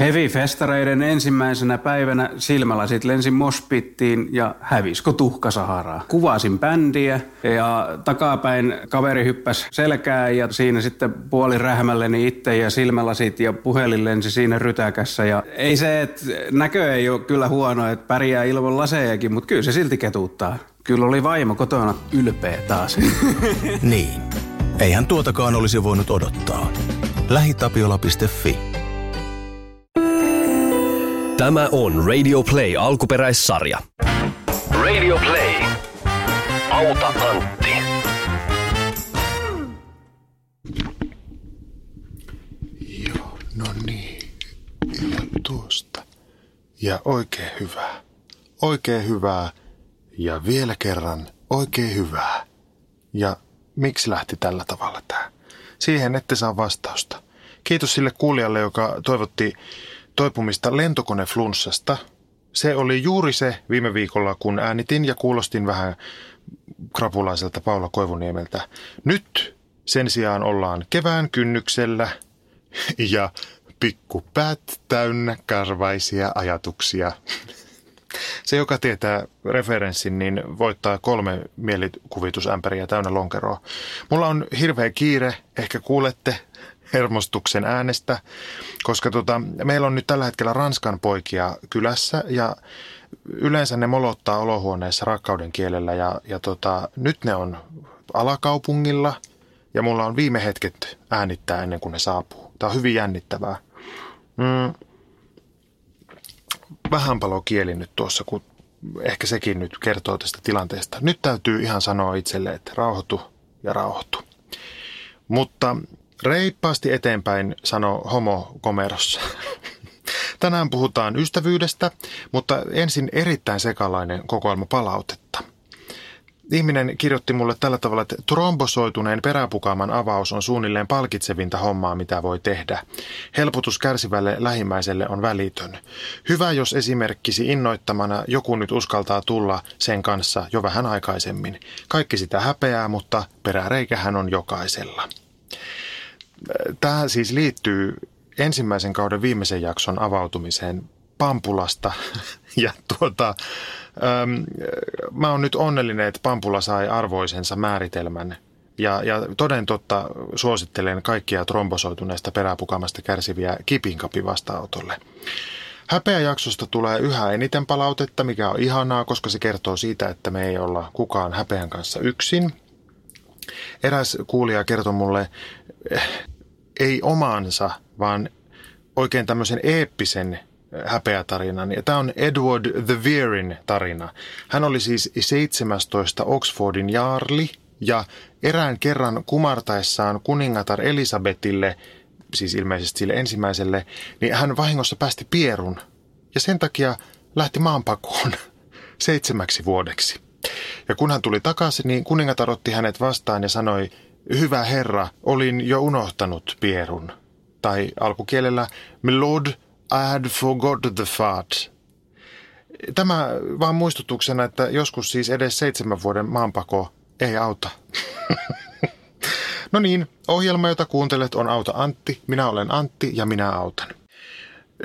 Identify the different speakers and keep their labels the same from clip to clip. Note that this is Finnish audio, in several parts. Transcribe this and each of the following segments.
Speaker 1: Heavy-festareiden ensimmäisenä päivänä silmälasit lensi mospittiin ja hävisko tuhka Saharaa. Kuvasin bändiä ja takapäin kaveri hyppäsi selkää ja siinä sitten puoli rähmälleni itse ja silmälasit ja puhelin lensi siinä rytäkässä. Ja ei se, että näkö ei ole kyllä huono, että pärjää ilman lasejakin, mutta kyllä se silti ketuuttaa. Kyllä oli vaimo kotona ylpeä taas.
Speaker 2: niin. Eihän tuotakaan olisi voinut odottaa. Lähitapiola.fi
Speaker 3: Tämä on Radio Play alkuperäissarja. Radio Play. Auta Antti.
Speaker 4: Joo, no niin. Ja tuosta. Ja oikein hyvää. Oikein hyvää. Ja vielä kerran oikein hyvää. Ja miksi lähti tällä tavalla tämä? Siihen ette saa vastausta. Kiitos sille kuulijalle, joka toivotti toipumista lentokoneflunssasta. Se oli juuri se viime viikolla, kun äänitin ja kuulostin vähän krapulaiselta Paula Koivuniemeltä. Nyt sen sijaan ollaan kevään kynnyksellä ja pikkupäät täynnä karvaisia ajatuksia. Se, joka tietää referenssin, niin voittaa kolme mielikuvitusämpäriä täynnä lonkeroa. Mulla on hirveä kiire, ehkä kuulette hermostuksen äänestä, koska tota, meillä on nyt tällä hetkellä Ranskan poikia kylässä ja yleensä ne molottaa olohuoneessa rakkauden kielellä ja, ja tota, nyt ne on alakaupungilla ja mulla on viime hetket äänittää ennen kuin ne saapuu. Tämä on hyvin jännittävää. Mm. Vähän palo kieli nyt tuossa, kun ehkä sekin nyt kertoo tästä tilanteesta. Nyt täytyy ihan sanoa itselle, että rauhoitu ja rauhoitu. Mutta Reippaasti eteenpäin, sanoi homo komerossa. Tänään puhutaan ystävyydestä, mutta ensin erittäin sekalainen kokoelma palautetta. Ihminen kirjoitti mulle tällä tavalla, että trombosoituneen peräpukaaman avaus on suunnilleen palkitsevinta hommaa, mitä voi tehdä. Helpotus kärsivälle lähimmäiselle on välitön. Hyvä, jos esimerkkisi innoittamana joku nyt uskaltaa tulla sen kanssa jo vähän aikaisemmin. Kaikki sitä häpeää, mutta peräreikähän on jokaisella. Tämä siis liittyy ensimmäisen kauden viimeisen jakson avautumiseen Pampulasta. Ja tuota, äm, mä oon nyt onnellinen, että Pampula sai arvoisensa määritelmän. Ja, ja toden totta suosittelen kaikkia trombosoituneesta peräpukamasta kärsiviä kipinkapi vastaanotolle. Häpeäjaksosta tulee yhä eniten palautetta, mikä on ihanaa, koska se kertoo siitä, että me ei olla kukaan häpeän kanssa yksin. Eräs kuulija kertoi mulle ei omaansa, vaan oikein tämmöisen eeppisen häpeätarinan. Ja tämä on Edward the Veerin tarina. Hän oli siis 17 Oxfordin jaarli ja erään kerran kumartaessaan kuningatar Elisabetille, siis ilmeisesti sille ensimmäiselle, niin hän vahingossa päästi pierun. Ja sen takia lähti maanpakoon seitsemäksi vuodeksi. Ja kun hän tuli takaisin, niin kuningatar otti hänet vastaan ja sanoi, Hyvä herra, olin jo unohtanut pierun. Tai alkukielellä, My lord, I had forgot the fart. Tämä vaan muistutuksena, että joskus siis edes seitsemän vuoden maanpako ei auta. no niin, ohjelma, jota kuuntelet on Auta Antti. Minä olen Antti ja minä autan.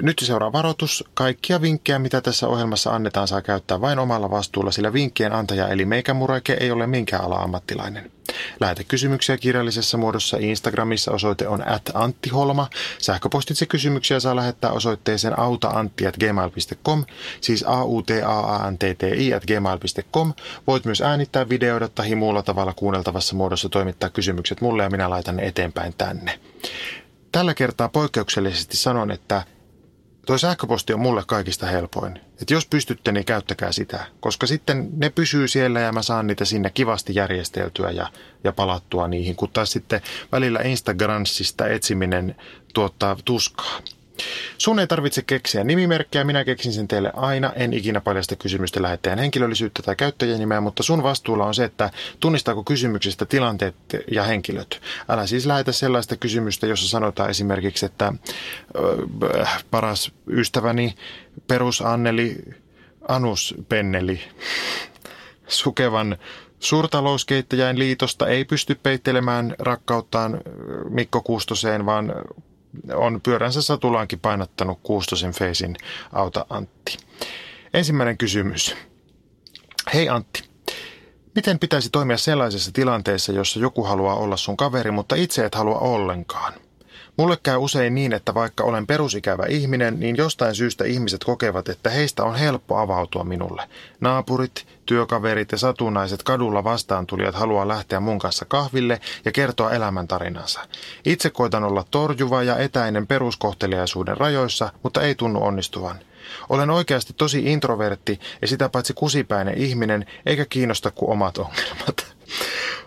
Speaker 4: Nyt seuraa varoitus. Kaikkia vinkkejä, mitä tässä ohjelmassa annetaan, saa käyttää vain omalla vastuulla, sillä vinkkien antaja eli meikämurake ei ole minkään ala ammattilainen. Lähetä kysymyksiä kirjallisessa muodossa Instagramissa osoite on at anttiholma. Sähköpostitse kysymyksiä saa lähettää osoitteeseen autaantti.gmail.com, siis a u t a a n t t i gmail.com. Voit myös äänittää videoida tai muulla tavalla kuunneltavassa muodossa toimittaa kysymykset mulle ja minä laitan ne eteenpäin tänne. Tällä kertaa poikkeuksellisesti sanon, että Tuo sähköposti on mulle kaikista helpoin. Että jos pystytte, niin käyttäkää sitä, koska sitten ne pysyy siellä ja mä saan niitä sinne kivasti järjesteltyä ja, ja palattua niihin, kun taas sitten välillä Instagramsista etsiminen tuottaa tuskaa. Sun ei tarvitse keksiä nimimerkkejä, minä keksin sen teille aina. En ikinä paljasta kysymystä lähettäjän henkilöllisyyttä tai käyttäjänimeä, mutta sun vastuulla on se, että tunnistaako kysymyksestä tilanteet ja henkilöt. Älä siis lähetä sellaista kysymystä, jossa sanotaan esimerkiksi, että äh, paras ystäväni perus Anneli Anus Penneli sukevan Suurtalouskeittäjäin liitosta ei pysty peittelemään rakkauttaan Mikko Kuustoseen, vaan on pyöränsä satulaankin painattanut Kuustosen feisin Auta Antti. Ensimmäinen kysymys. Hei Antti, miten pitäisi toimia sellaisessa tilanteessa, jossa joku haluaa olla sun kaveri, mutta itse et halua ollenkaan? Mulle käy usein niin, että vaikka olen perusikävä ihminen, niin jostain syystä ihmiset kokevat, että heistä on helppo avautua minulle. Naapurit, työkaverit ja satunnaiset kadulla vastaan tulijat haluaa lähteä mun kanssa kahville ja kertoa elämäntarinansa. Itse koitan olla torjuva ja etäinen peruskohteliaisuuden rajoissa, mutta ei tunnu onnistuvan. Olen oikeasti tosi introvertti ja sitä paitsi kusipäinen ihminen, eikä kiinnosta kuin omat ongelmat.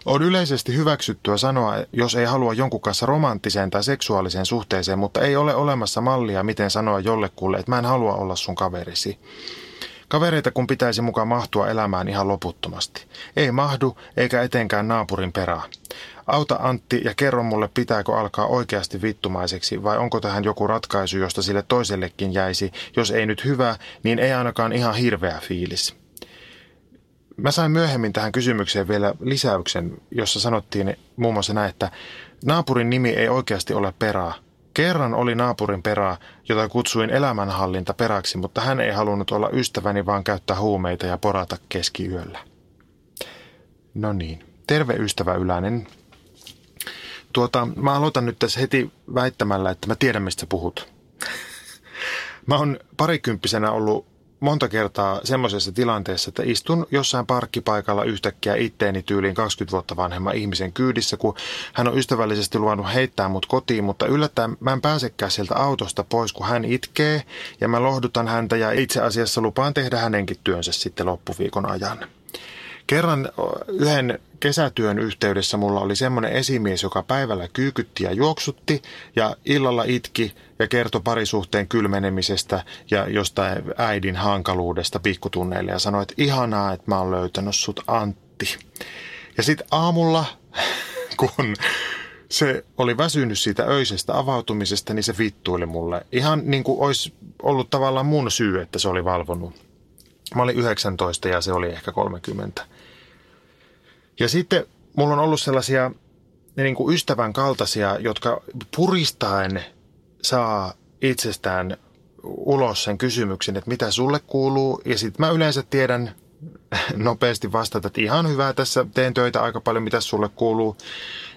Speaker 4: On yleisesti hyväksyttyä sanoa, jos ei halua jonkun kanssa romanttiseen tai seksuaaliseen suhteeseen, mutta ei ole olemassa mallia, miten sanoa jollekulle, että mä en halua olla sun kaverisi. Kavereita kun pitäisi mukaan mahtua elämään ihan loputtomasti. Ei mahdu, eikä etenkään naapurin perää. Auta Antti ja kerro mulle, pitääkö alkaa oikeasti vittumaiseksi vai onko tähän joku ratkaisu, josta sille toisellekin jäisi, jos ei nyt hyvä, niin ei ainakaan ihan hirveä fiilis. Mä sain myöhemmin tähän kysymykseen vielä lisäyksen, jossa sanottiin muun muassa näin, että naapurin nimi ei oikeasti ole perää. Kerran oli naapurin perää, jota kutsuin elämänhallinta peräksi, mutta hän ei halunnut olla ystäväni, vaan käyttää huumeita ja porata keskiyöllä. No niin, terve ystävä Ylänen. Tuota, mä aloitan nyt tässä heti väittämällä, että mä tiedän mistä puhut. Mä oon parikymppisenä ollut monta kertaa semmoisessa tilanteessa, että istun jossain parkkipaikalla yhtäkkiä itteeni tyyliin 20 vuotta vanhemman ihmisen kyydissä, kun hän on ystävällisesti luvannut heittää mut kotiin, mutta yllättäen mä en pääsekään sieltä autosta pois, kun hän itkee ja mä lohdutan häntä ja itse asiassa lupaan tehdä hänenkin työnsä sitten loppuviikon ajan. Kerran yhden kesätyön yhteydessä mulla oli semmoinen esimies, joka päivällä kyykytti ja juoksutti ja illalla itki ja kertoi parisuhteen kylmenemisestä ja jostain äidin hankaluudesta pikkutunneille ja sanoi, että ihanaa, että mä oon löytänyt sut Antti. Ja sitten aamulla, kun se oli väsynyt siitä öisestä avautumisesta, niin se vittuili mulle. Ihan niin kuin olisi ollut tavallaan mun syy, että se oli valvonut. Mä olin 19 ja se oli ehkä 30. Ja sitten mulla on ollut sellaisia niin kuin ystävän kaltaisia, jotka puristaen saa itsestään ulos sen kysymyksen, että mitä sulle kuuluu. Ja sitten mä yleensä tiedän nopeasti vastata, että ihan hyvä, tässä teen töitä aika paljon, mitä sulle kuuluu.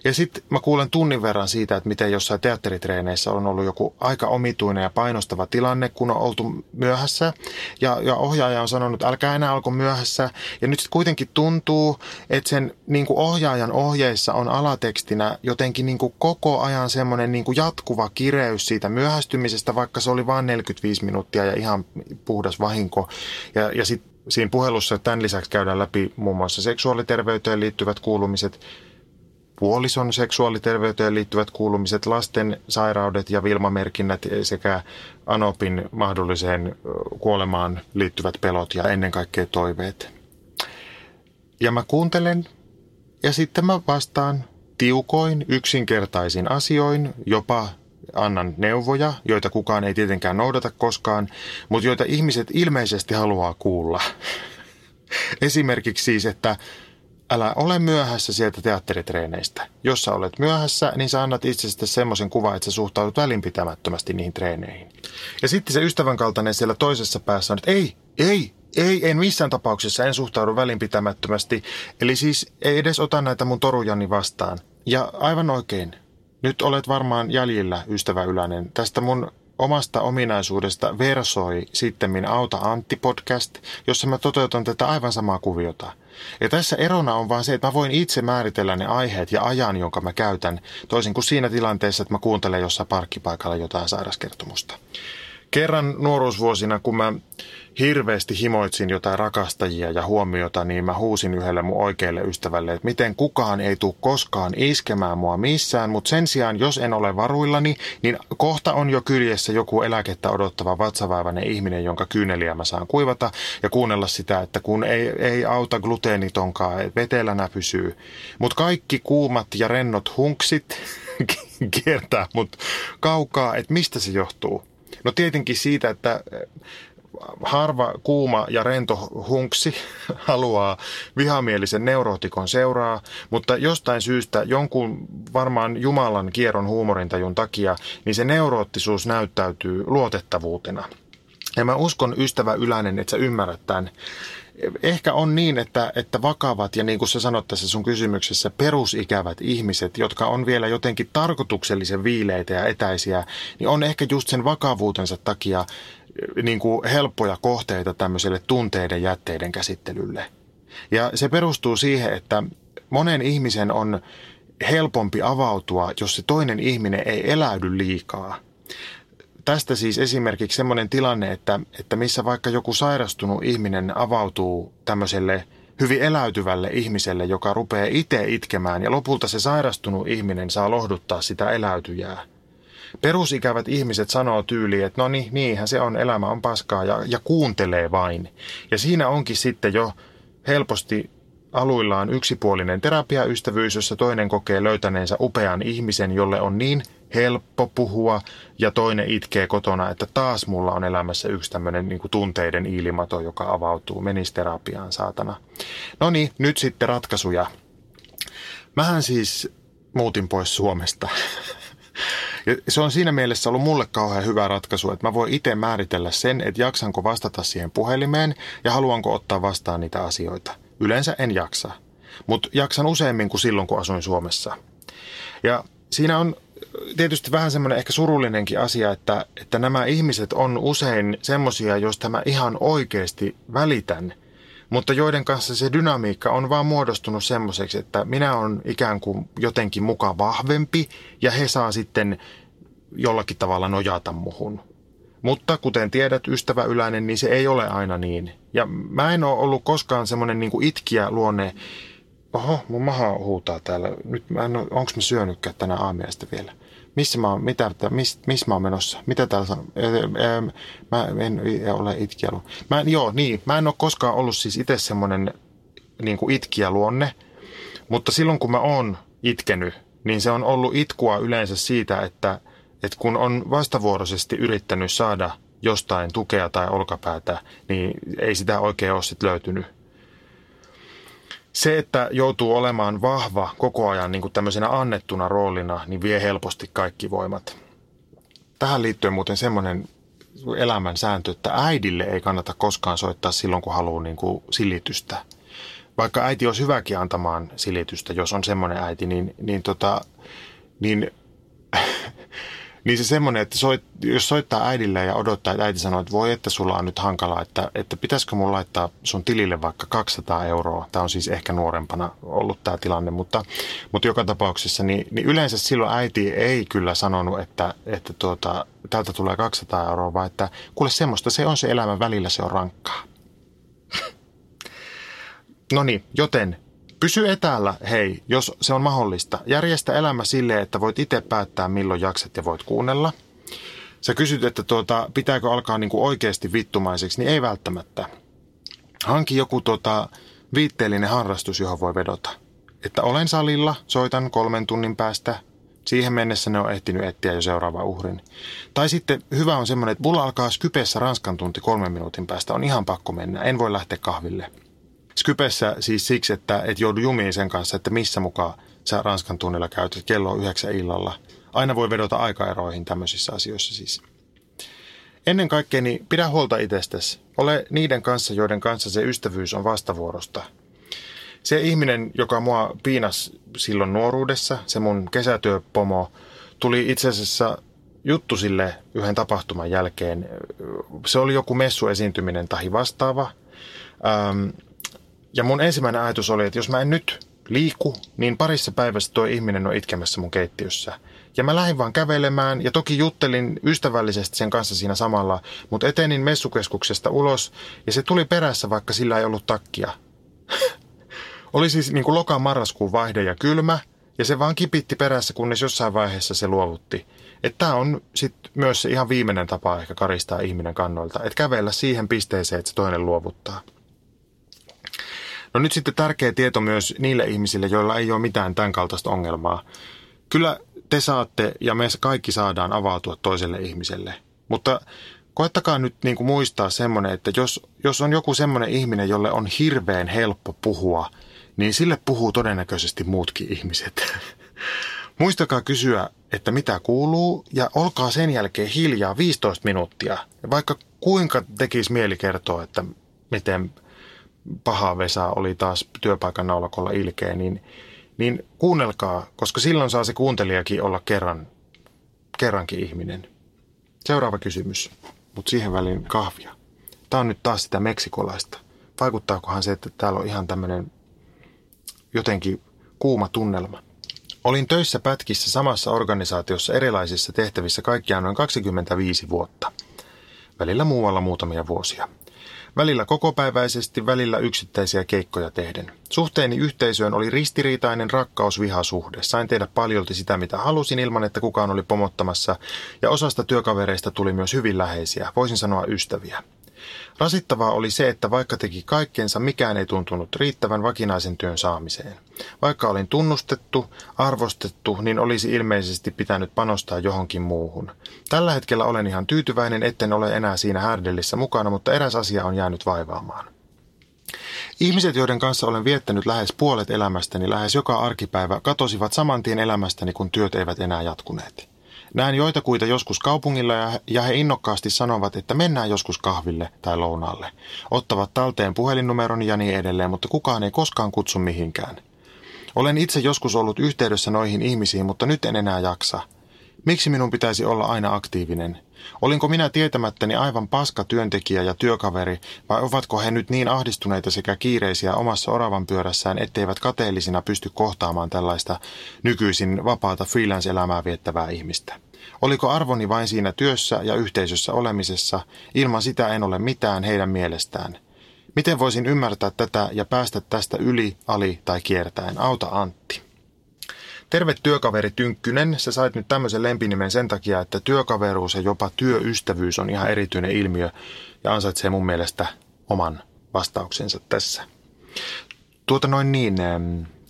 Speaker 4: Ja sitten mä kuulen tunnin verran siitä, että miten jossain teatteritreeneissä on ollut joku aika omituinen ja painostava tilanne, kun on oltu myöhässä. Ja, ja ohjaaja on sanonut, että älkää enää alko myöhässä. Ja nyt sitten kuitenkin tuntuu, että sen niin kuin ohjaajan ohjeissa on alatekstinä jotenkin niin kuin koko ajan semmoinen niin jatkuva kireys siitä myöhästymisestä, vaikka se oli vain 45 minuuttia ja ihan puhdas vahinko. Ja, ja sitten siinä puhelussa tämän lisäksi käydään läpi muun muassa seksuaaliterveyteen liittyvät kuulumiset, puolison seksuaaliterveyteen liittyvät kuulumiset, lasten sairaudet ja vilmamerkinnät sekä Anopin mahdolliseen kuolemaan liittyvät pelot ja ennen kaikkea toiveet. Ja mä kuuntelen ja sitten mä vastaan tiukoin, yksinkertaisin asioin, jopa annan neuvoja, joita kukaan ei tietenkään noudata koskaan, mutta joita ihmiset ilmeisesti haluaa kuulla. Esimerkiksi siis, että älä ole myöhässä sieltä teatteritreeneistä. Jos sä olet myöhässä, niin sä annat itsestä semmoisen kuvan, että sä suhtaudut välinpitämättömästi niihin treeneihin. Ja sitten se ystävän kaltainen siellä toisessa päässä on, että ei, ei, ei, en missään tapauksessa, en suhtaudu välinpitämättömästi. Eli siis ei edes ota näitä mun torujani vastaan. Ja aivan oikein, nyt olet varmaan jäljillä, ystävä Ylänen, tästä mun omasta ominaisuudesta versoi sittemmin Auta Antti podcast, jossa mä toteutan tätä aivan samaa kuviota. Ja tässä erona on vaan se, että mä voin itse määritellä ne aiheet ja ajan, jonka mä käytän, toisin kuin siinä tilanteessa, että mä kuuntelen jossain parkkipaikalla jotain sairaskertomusta. Kerran nuoruusvuosina, kun mä hirveästi himoitsin jotain rakastajia ja huomiota, niin mä huusin yhdelle mun oikealle ystävälle, että miten kukaan ei tule koskaan iskemään mua missään, mutta sen sijaan, jos en ole varuillani, niin kohta on jo kyljessä joku eläkettä odottava vatsavaivainen ihminen, jonka kyyneliä mä saan kuivata ja kuunnella sitä, että kun ei, ei auta gluteenitonkaan, vetelänä pysyy. Mutta kaikki kuumat ja rennot hunksit kiertää mut kaukaa, että mistä se johtuu. No tietenkin siitä, että harva, kuuma ja rento hunksi haluaa vihamielisen neurootikon seuraa, mutta jostain syystä jonkun varmaan Jumalan kierron huumorintajun takia, niin se neuroottisuus näyttäytyy luotettavuutena. Ja mä uskon, ystävä Ylänen, että sä ymmärrät tämän ehkä on niin, että, että vakavat ja niin kuin sä sanot tässä sun kysymyksessä, perusikävät ihmiset, jotka on vielä jotenkin tarkoituksellisen viileitä ja etäisiä, niin on ehkä just sen vakavuutensa takia niin kuin helppoja kohteita tämmöiselle tunteiden jätteiden käsittelylle. Ja se perustuu siihen, että monen ihmisen on helpompi avautua, jos se toinen ihminen ei eläydy liikaa tästä siis esimerkiksi semmoinen tilanne, että, että missä vaikka joku sairastunut ihminen avautuu tämmöiselle hyvin eläytyvälle ihmiselle, joka rupeaa itse itkemään ja lopulta se sairastunut ihminen saa lohduttaa sitä eläytyjää. Perusikävät ihmiset sanoo tyyliin, että no niin, niinhän se on, elämä on paskaa ja, ja kuuntelee vain. Ja siinä onkin sitten jo helposti aluillaan yksipuolinen terapiaystävyys, jossa toinen kokee löytäneensä upean ihmisen, jolle on niin helppo puhua ja toinen itkee kotona, että taas mulla on elämässä yksi tämmöinen niin tunteiden ilmato, joka avautuu. Menis terapiaan, saatana. No niin, nyt sitten ratkaisuja. Mähän siis muutin pois Suomesta. Ja se on siinä mielessä ollut mulle kauhean hyvä ratkaisu, että mä voin itse määritellä sen, että jaksanko vastata siihen puhelimeen ja haluanko ottaa vastaan niitä asioita. Yleensä en jaksa, mutta jaksan useammin kuin silloin, kun asuin Suomessa. Ja siinä on tietysti vähän semmoinen ehkä surullinenkin asia, että, että nämä ihmiset on usein semmoisia, joista mä ihan oikeasti välitän, mutta joiden kanssa se dynamiikka on vaan muodostunut semmoiseksi, että minä on ikään kuin jotenkin mukaan vahvempi ja he saa sitten jollakin tavalla nojata muhun. Mutta kuten tiedät, ystävä Yläinen, niin se ei ole aina niin. Ja mä en ole ollut koskaan semmoinen niin itkiä luonne. Oho, mun maha huutaa täällä. Nyt mä en ole, onks mä syönytkään tänä aamiaista vielä? Missä mä oon, mitä, miss, missä mä oon menossa? Mitä täällä sanoo? Mä en ole itkiä luonne. Mä, joo, niin. Mä en ole koskaan ollut siis itse semmoinen niin kuin. Mutta silloin kun mä oon itkenyt, niin se on ollut itkua yleensä siitä, että – että kun on vastavuoroisesti yrittänyt saada jostain tukea tai olkapäätä, niin ei sitä oikein ole sit löytynyt. Se, että joutuu olemaan vahva koko ajan niin kuin tämmöisenä annettuna roolina, niin vie helposti kaikki voimat. Tähän liittyen muuten semmoinen elämän sääntö, että äidille ei kannata koskaan soittaa silloin, kun haluaa niin kuin silitystä. Vaikka äiti olisi hyväkin antamaan silitystä, jos on semmoinen äiti, niin, niin, tota, niin niin se semmoinen, että soit, jos soittaa äidille ja odottaa, että äiti sanoo, että voi että sulla on nyt hankalaa, että, että pitäisikö mun laittaa sun tilille vaikka 200 euroa. Tämä on siis ehkä nuorempana ollut tämä tilanne, mutta, mutta joka tapauksessa niin, niin yleensä silloin äiti ei kyllä sanonut, että, että tuota, täältä tulee 200 euroa, vaan että kuule semmoista, se on se elämän välillä, se on rankkaa. no niin, joten Pysy etäällä, hei, jos se on mahdollista. Järjestä elämä silleen, että voit itse päättää, milloin jaksat ja voit kuunnella. Sä kysyt, että tuota, pitääkö alkaa niinku oikeasti vittumaiseksi, niin ei välttämättä. Hanki joku tuota, viitteellinen harrastus, johon voi vedota. Että olen salilla, soitan kolmen tunnin päästä, Siihen mennessä ne on ehtinyt etsiä jo seuraava uhrin. Tai sitten hyvä on semmoinen, että mulla alkaa Skypessä Ranskan tunti kolmen minuutin päästä. On ihan pakko mennä. En voi lähteä kahville. Skypessä siis siksi, että et joudu jumiin sen kanssa, että missä mukaan sä Ranskan tunnilla käyt, kello on yhdeksän illalla. Aina voi vedota aikaeroihin tämmöisissä asioissa siis. Ennen kaikkea niin pidä huolta itsestäsi. Ole niiden kanssa, joiden kanssa se ystävyys on vastavuorosta. Se ihminen, joka mua piinas silloin nuoruudessa, se mun kesätyöpomo, tuli itse asiassa juttu sille yhden tapahtuman jälkeen. Se oli joku messuesiintyminen tai vastaava. Ähm, ja mun ensimmäinen ajatus oli, että jos mä en nyt liiku, niin parissa päivässä tuo ihminen on itkemässä mun keittiössä. Ja mä lähdin vaan kävelemään ja toki juttelin ystävällisesti sen kanssa siinä samalla, mutta etenin messukeskuksesta ulos ja se tuli perässä, vaikka sillä ei ollut takkia. oli siis niin kuin loka-marraskuun vaihde ja kylmä ja se vaan kipitti perässä, kunnes jossain vaiheessa se luovutti. Että tämä on sitten myös se ihan viimeinen tapa ehkä karistaa ihminen kannoilta, että kävellä siihen pisteeseen, että se toinen luovuttaa. No nyt sitten tärkeä tieto myös niille ihmisille, joilla ei ole mitään tämän kaltaista ongelmaa. Kyllä te saatte ja me kaikki saadaan avautua toiselle ihmiselle. Mutta koettakaa nyt niin kuin muistaa semmoinen, että jos, jos on joku semmoinen ihminen, jolle on hirveän helppo puhua, niin sille puhuu todennäköisesti muutkin ihmiset. Muistakaa kysyä, että mitä kuuluu ja olkaa sen jälkeen hiljaa 15 minuuttia. Vaikka kuinka tekisi mieli kertoa, että miten paha Vesa oli taas työpaikan naulakolla ilkeä, niin, niin kuunnelkaa, koska silloin saa se kuuntelijakin olla kerran, kerrankin ihminen. Seuraava kysymys, mutta siihen väliin kahvia. Tämä on nyt taas sitä meksikolaista. Vaikuttaakohan se, että täällä on ihan tämmöinen jotenkin kuuma tunnelma? Olin töissä pätkissä samassa organisaatiossa erilaisissa tehtävissä kaikkiaan noin 25 vuotta. Välillä muualla muutamia vuosia. Välillä kokopäiväisesti, välillä yksittäisiä keikkoja tehden. Suhteeni yhteisöön oli ristiriitainen rakkaus-vihasuhde. Sain tehdä paljolti sitä, mitä halusin ilman, että kukaan oli pomottamassa, ja osasta työkavereista tuli myös hyvin läheisiä, voisin sanoa ystäviä. Rasittavaa oli se, että vaikka teki kaikkensa, mikään ei tuntunut riittävän vakinaisen työn saamiseen. Vaikka olin tunnustettu, arvostettu, niin olisi ilmeisesti pitänyt panostaa johonkin muuhun. Tällä hetkellä olen ihan tyytyväinen, etten ole enää siinä härdellissä mukana, mutta eräs asia on jäänyt vaivaamaan. Ihmiset, joiden kanssa olen viettänyt lähes puolet elämästäni lähes joka arkipäivä, katosivat saman tien elämästäni, kun työt eivät enää jatkuneet. Näen joitakuita joskus kaupungilla ja, he innokkaasti sanovat, että mennään joskus kahville tai lounaalle. Ottavat talteen puhelinnumeron ja niin edelleen, mutta kukaan ei koskaan kutsu mihinkään. Olen itse joskus ollut yhteydessä noihin ihmisiin, mutta nyt en enää jaksa. Miksi minun pitäisi olla aina aktiivinen? Olinko minä tietämättäni aivan paska työntekijä ja työkaveri, vai ovatko he nyt niin ahdistuneita sekä kiireisiä omassa oravan pyörässään, etteivät kateellisina pysty kohtaamaan tällaista nykyisin vapaata freelance-elämää viettävää ihmistä? Oliko arvoni vain siinä työssä ja yhteisössä olemisessa, ilman sitä en ole mitään heidän mielestään? Miten voisin ymmärtää tätä ja päästä tästä yli, ali tai kiertäen? Auta Antti. Terve työkaveri Tynkkynen, sä sait nyt tämmöisen lempinimen sen takia, että työkaveruus ja jopa työystävyys on ihan erityinen ilmiö ja ansaitsee mun mielestä oman vastauksensa tässä. Tuota noin niin,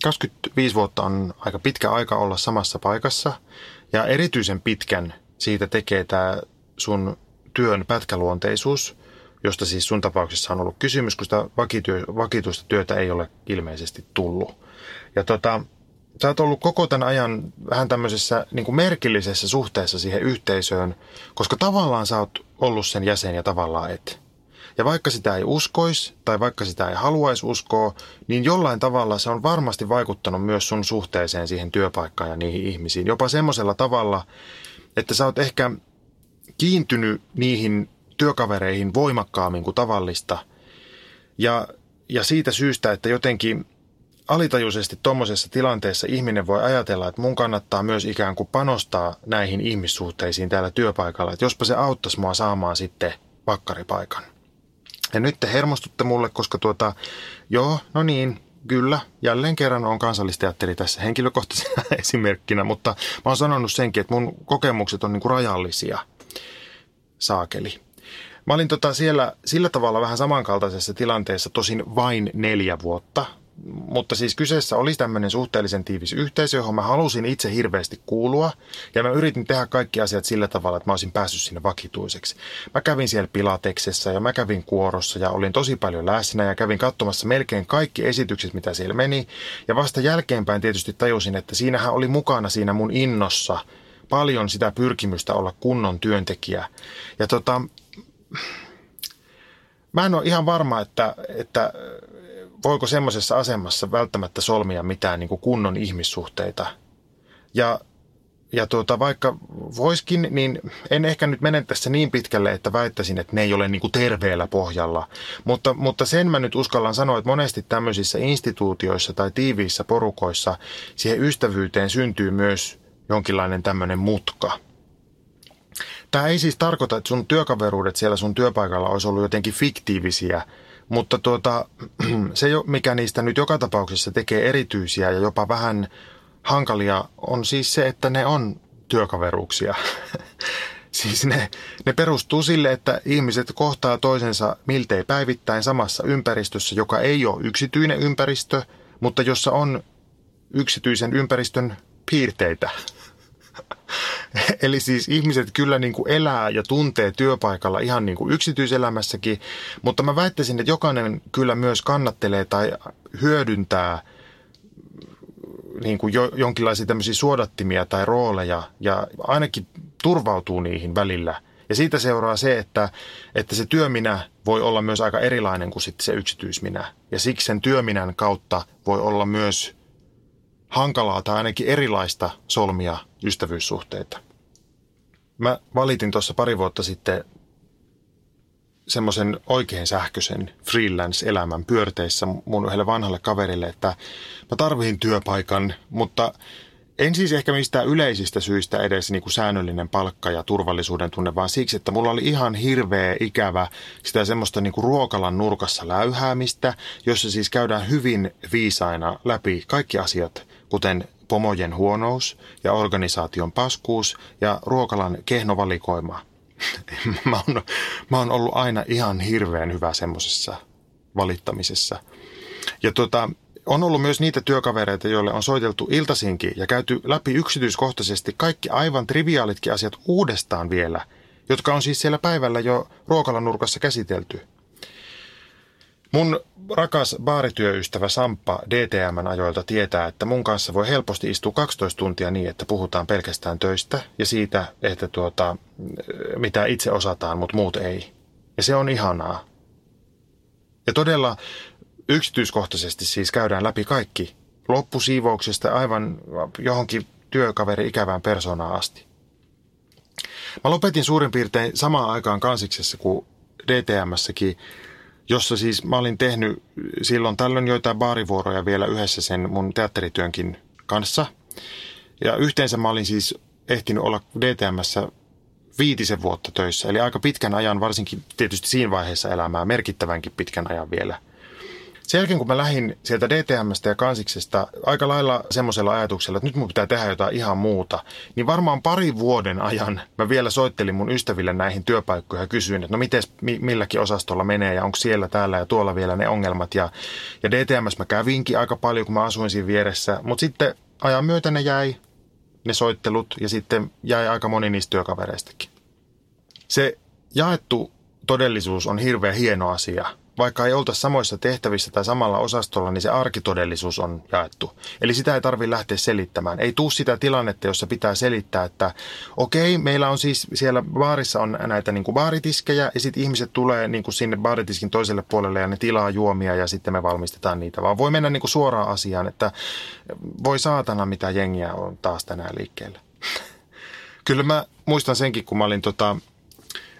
Speaker 4: 25 vuotta on aika pitkä aika olla samassa paikassa ja erityisen pitkän siitä tekee tämä sun työn pätkäluonteisuus, josta siis sun tapauksessa on ollut kysymys, kun sitä vakityö, vakituista työtä ei ole ilmeisesti tullut. Ja tota, sä oot ollut koko tämän ajan vähän tämmöisessä niin kuin merkillisessä suhteessa siihen yhteisöön, koska tavallaan sä oot ollut sen jäsen ja tavallaan et. Ja vaikka sitä ei uskois tai vaikka sitä ei haluaisi uskoa, niin jollain tavalla se on varmasti vaikuttanut myös sun suhteeseen siihen työpaikkaan ja niihin ihmisiin. Jopa semmoisella tavalla, että sä oot ehkä kiintynyt niihin työkavereihin voimakkaammin kuin tavallista. Ja, ja siitä syystä, että jotenkin alitajuisesti tuommoisessa tilanteessa ihminen voi ajatella, että mun kannattaa myös ikään kuin panostaa näihin ihmissuhteisiin täällä työpaikalla, että jospa se auttaisi mua saamaan sitten vakkaripaikan. Ja nyt te hermostutte mulle, koska tuota, joo, no niin, kyllä, jälleen kerran on kansallisteatteri tässä henkilökohtaisena esimerkkinä, mutta mä oon sanonut senkin, että mun kokemukset on niinku rajallisia. Saakeli. Mä olin tota siellä sillä tavalla vähän samankaltaisessa tilanteessa, tosin vain neljä vuotta, mutta siis kyseessä oli tämmöinen suhteellisen tiivis yhteisö, johon mä halusin itse hirveästi kuulua. Ja mä yritin tehdä kaikki asiat sillä tavalla, että mä olisin päässyt sinne vakituiseksi. Mä kävin siellä Pilateksessa ja mä kävin kuorossa ja olin tosi paljon läsnä ja kävin katsomassa melkein kaikki esitykset, mitä siellä meni. Ja vasta jälkeenpäin tietysti tajusin, että siinähän oli mukana siinä mun innossa paljon sitä pyrkimystä olla kunnon työntekijä. Ja tota, mä en ole ihan varma, että, että voiko semmoisessa asemassa välttämättä solmia mitään niin kuin kunnon ihmissuhteita. Ja, ja tuota, vaikka voiskin, niin en ehkä nyt mene tässä niin pitkälle, että väittäisin, että ne ei ole niin kuin terveellä pohjalla. Mutta, mutta sen mä nyt uskallan sanoa, että monesti tämmöisissä instituutioissa tai tiiviissä porukoissa siihen ystävyyteen syntyy myös jonkinlainen tämmöinen mutka – Tämä ei siis tarkoita, että sun työkaveruudet siellä sun työpaikalla olisi ollut jotenkin fiktiivisiä, mutta tuota, se, mikä niistä nyt joka tapauksessa tekee erityisiä ja jopa vähän hankalia, on siis se, että ne on työkaveruuksia. siis ne, ne perustuu sille, että ihmiset kohtaa toisensa miltei päivittäin samassa ympäristössä, joka ei ole yksityinen ympäristö, mutta jossa on yksityisen ympäristön piirteitä. Eli siis ihmiset kyllä niin kuin elää ja tuntee työpaikalla ihan niin kuin yksityiselämässäkin, mutta mä väittäisin, että jokainen kyllä myös kannattelee tai hyödyntää niin kuin jo, jonkinlaisia tämmöisiä suodattimia tai rooleja ja ainakin turvautuu niihin välillä. Ja siitä seuraa se, että, että se työminä voi olla myös aika erilainen kuin sitten se yksityisminä. Ja siksi sen työminän kautta voi olla myös hankalaa tai ainakin erilaista solmia ystävyyssuhteita. Mä valitin tuossa pari vuotta sitten semmoisen oikein sähköisen freelance-elämän pyörteissä mun yhdelle vanhalle kaverille, että mä tarvihin työpaikan, mutta en siis ehkä mistään yleisistä syistä edes niin kuin säännöllinen palkka ja turvallisuuden tunne, vaan siksi, että mulla oli ihan hirveä ikävä sitä semmoista niin kuin ruokalan nurkassa läyhäämistä, jossa siis käydään hyvin viisaina läpi kaikki asiat, kuten pomojen huonous ja organisaation paskuus ja ruokalan kehnovalikoima. mä, oon, mä oon ollut aina ihan hirveän hyvä semmoisessa valittamisessa. Ja tota, on ollut myös niitä työkavereita, joille on soiteltu iltasinkin ja käyty läpi yksityiskohtaisesti kaikki aivan triviaalitkin asiat uudestaan vielä, jotka on siis siellä päivällä jo ruokalanurkassa käsitelty. Mun rakas baarityöystävä Samppa DTMn ajoilta tietää, että mun kanssa voi helposti istua 12 tuntia niin, että puhutaan pelkästään töistä ja siitä, että tuota, mitä itse osataan, mutta muut ei. Ja se on ihanaa. Ja todella yksityiskohtaisesti siis käydään läpi kaikki loppusiivouksesta aivan johonkin työkaveri ikävään persoonaan asti. Mä lopetin suurin piirtein samaan aikaan kansiksessa kuin DTMssäkin jossa siis mä olin tehnyt silloin tällöin joitain baarivuoroja vielä yhdessä sen mun teatterityönkin kanssa. Ja yhteensä mä olin siis ehtinyt olla DTMssä viitisen vuotta töissä, eli aika pitkän ajan, varsinkin tietysti siinä vaiheessa elämää, merkittävänkin pitkän ajan vielä – sen jälkeen kun mä lähdin sieltä DTMstä ja kansiksesta aika lailla semmoisella ajatuksella, että nyt mun pitää tehdä jotain ihan muuta, niin varmaan pari vuoden ajan mä vielä soittelin mun ystäville näihin työpaikkoihin ja kysyin, että no miten milläkin osastolla menee ja onko siellä, täällä ja tuolla vielä ne ongelmat. Ja, ja DTMS mä kävinkin aika paljon, kun mä asuin siinä vieressä, mutta sitten ajan myötä ne jäi, ne soittelut ja sitten jäi aika moni niistä työkavereistakin. Se jaettu todellisuus on hirveän hieno asia – vaikka ei olta samoissa tehtävissä tai samalla osastolla, niin se arkitodellisuus on jaettu. Eli sitä ei tarvitse lähteä selittämään. Ei tuu sitä tilannetta, jossa pitää selittää, että okei, meillä on siis siellä baarissa on näitä niin kuin baaritiskejä ja sitten ihmiset tulee niin kuin sinne baaritiskin toiselle puolelle ja ne tilaa juomia ja sitten me valmistetaan niitä. Vaan voi mennä niin kuin suoraan asiaan, että voi saatana mitä jengiä on taas tänään liikkeellä. Kyllä mä muistan senkin, kun mä olin tota,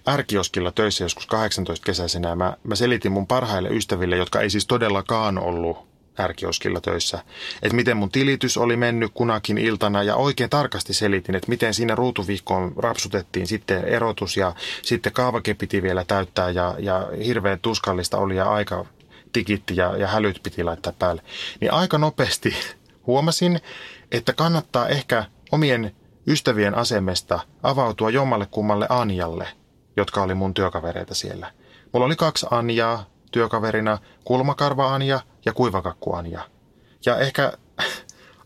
Speaker 4: ärkioskilla töissä joskus 18 kesäisenä. Mä, mä selitin mun parhaille ystäville, jotka ei siis todellakaan ollut ärkioskilla töissä, että miten mun tilitys oli mennyt kunakin iltana ja oikein tarkasti selitin, että miten siinä ruutuvihkoon rapsutettiin sitten erotus ja sitten kaavake piti vielä täyttää ja, ja hirveän tuskallista oli ja aika tikitti ja, ja hälyt piti laittaa päälle. Niin aika nopeasti huomasin, että kannattaa ehkä omien ystävien asemesta avautua jommalle kummalle Anjalle – jotka oli mun työkavereita siellä. Mulla oli kaksi Anjaa työkaverina, kulmakarva Anja ja kuivakakku Anja. Ja ehkä